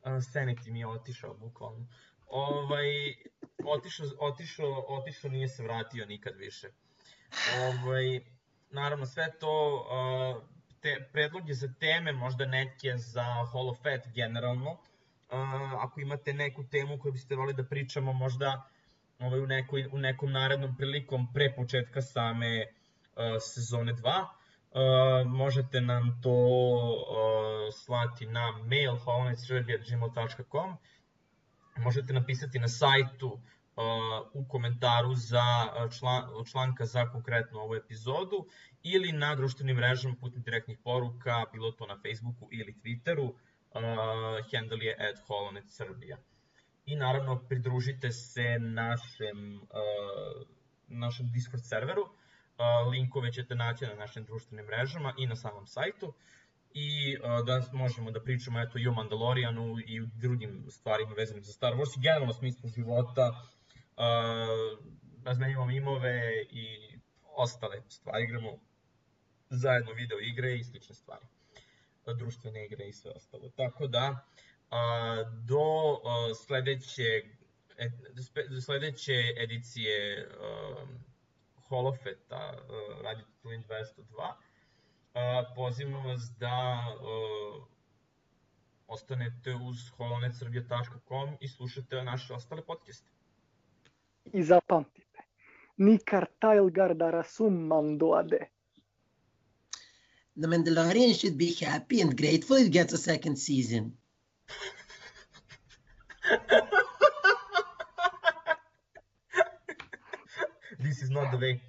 Sanity mi je otišao, bukvalno. Ovaj, otišao, otišao, otišao, nije se vratio nikad više. Ovaj, naravno, sve to, a, te, predloge za teme, možda neke za Hall of Fat generalno, a, ako imate neku temu koju biste volili da pričamo, možda ovaj, u, nekoj, u nekom narednom prilikom pre početka same uh, sezone 2. Uh, možete nam to uh, slati na mail holonetsrvija.gmail.com Možete napisati na sajtu uh, u komentaru za član, članka za konkretno ovu epizodu ili na društvenim mrežama putem direktnih poruka, bilo to na Facebooku ili Twitteru. Handle je at holonetsrvija i naravno pridružite se našem, našem Discord serveru. Linkove ćete naći na našim društvenim mrežama i na samom sajtu. I uh, da možemo da pričamo eto, i o Mandalorianu i o drugim stvarima vezanim za Star Wars i generalno smislu života. Uh, razmenjujemo mimove i ostale stvari. Igramo zajedno video igre i slične stvari. Uh, društvene igre i sve ostalo. Tako da, a, do a, sledeće, e, spe- do sledeće edicije um, Holofeta uh, Radio Twin 202 a, pozivam vas da uh, ostanete uz holonetsrbija.com i slušate naše ostale podcaste. I zapamtite, Nikar Tailgardara sum mandoade. The Mandalorian should be happy and grateful it gets a second season. This is not the way.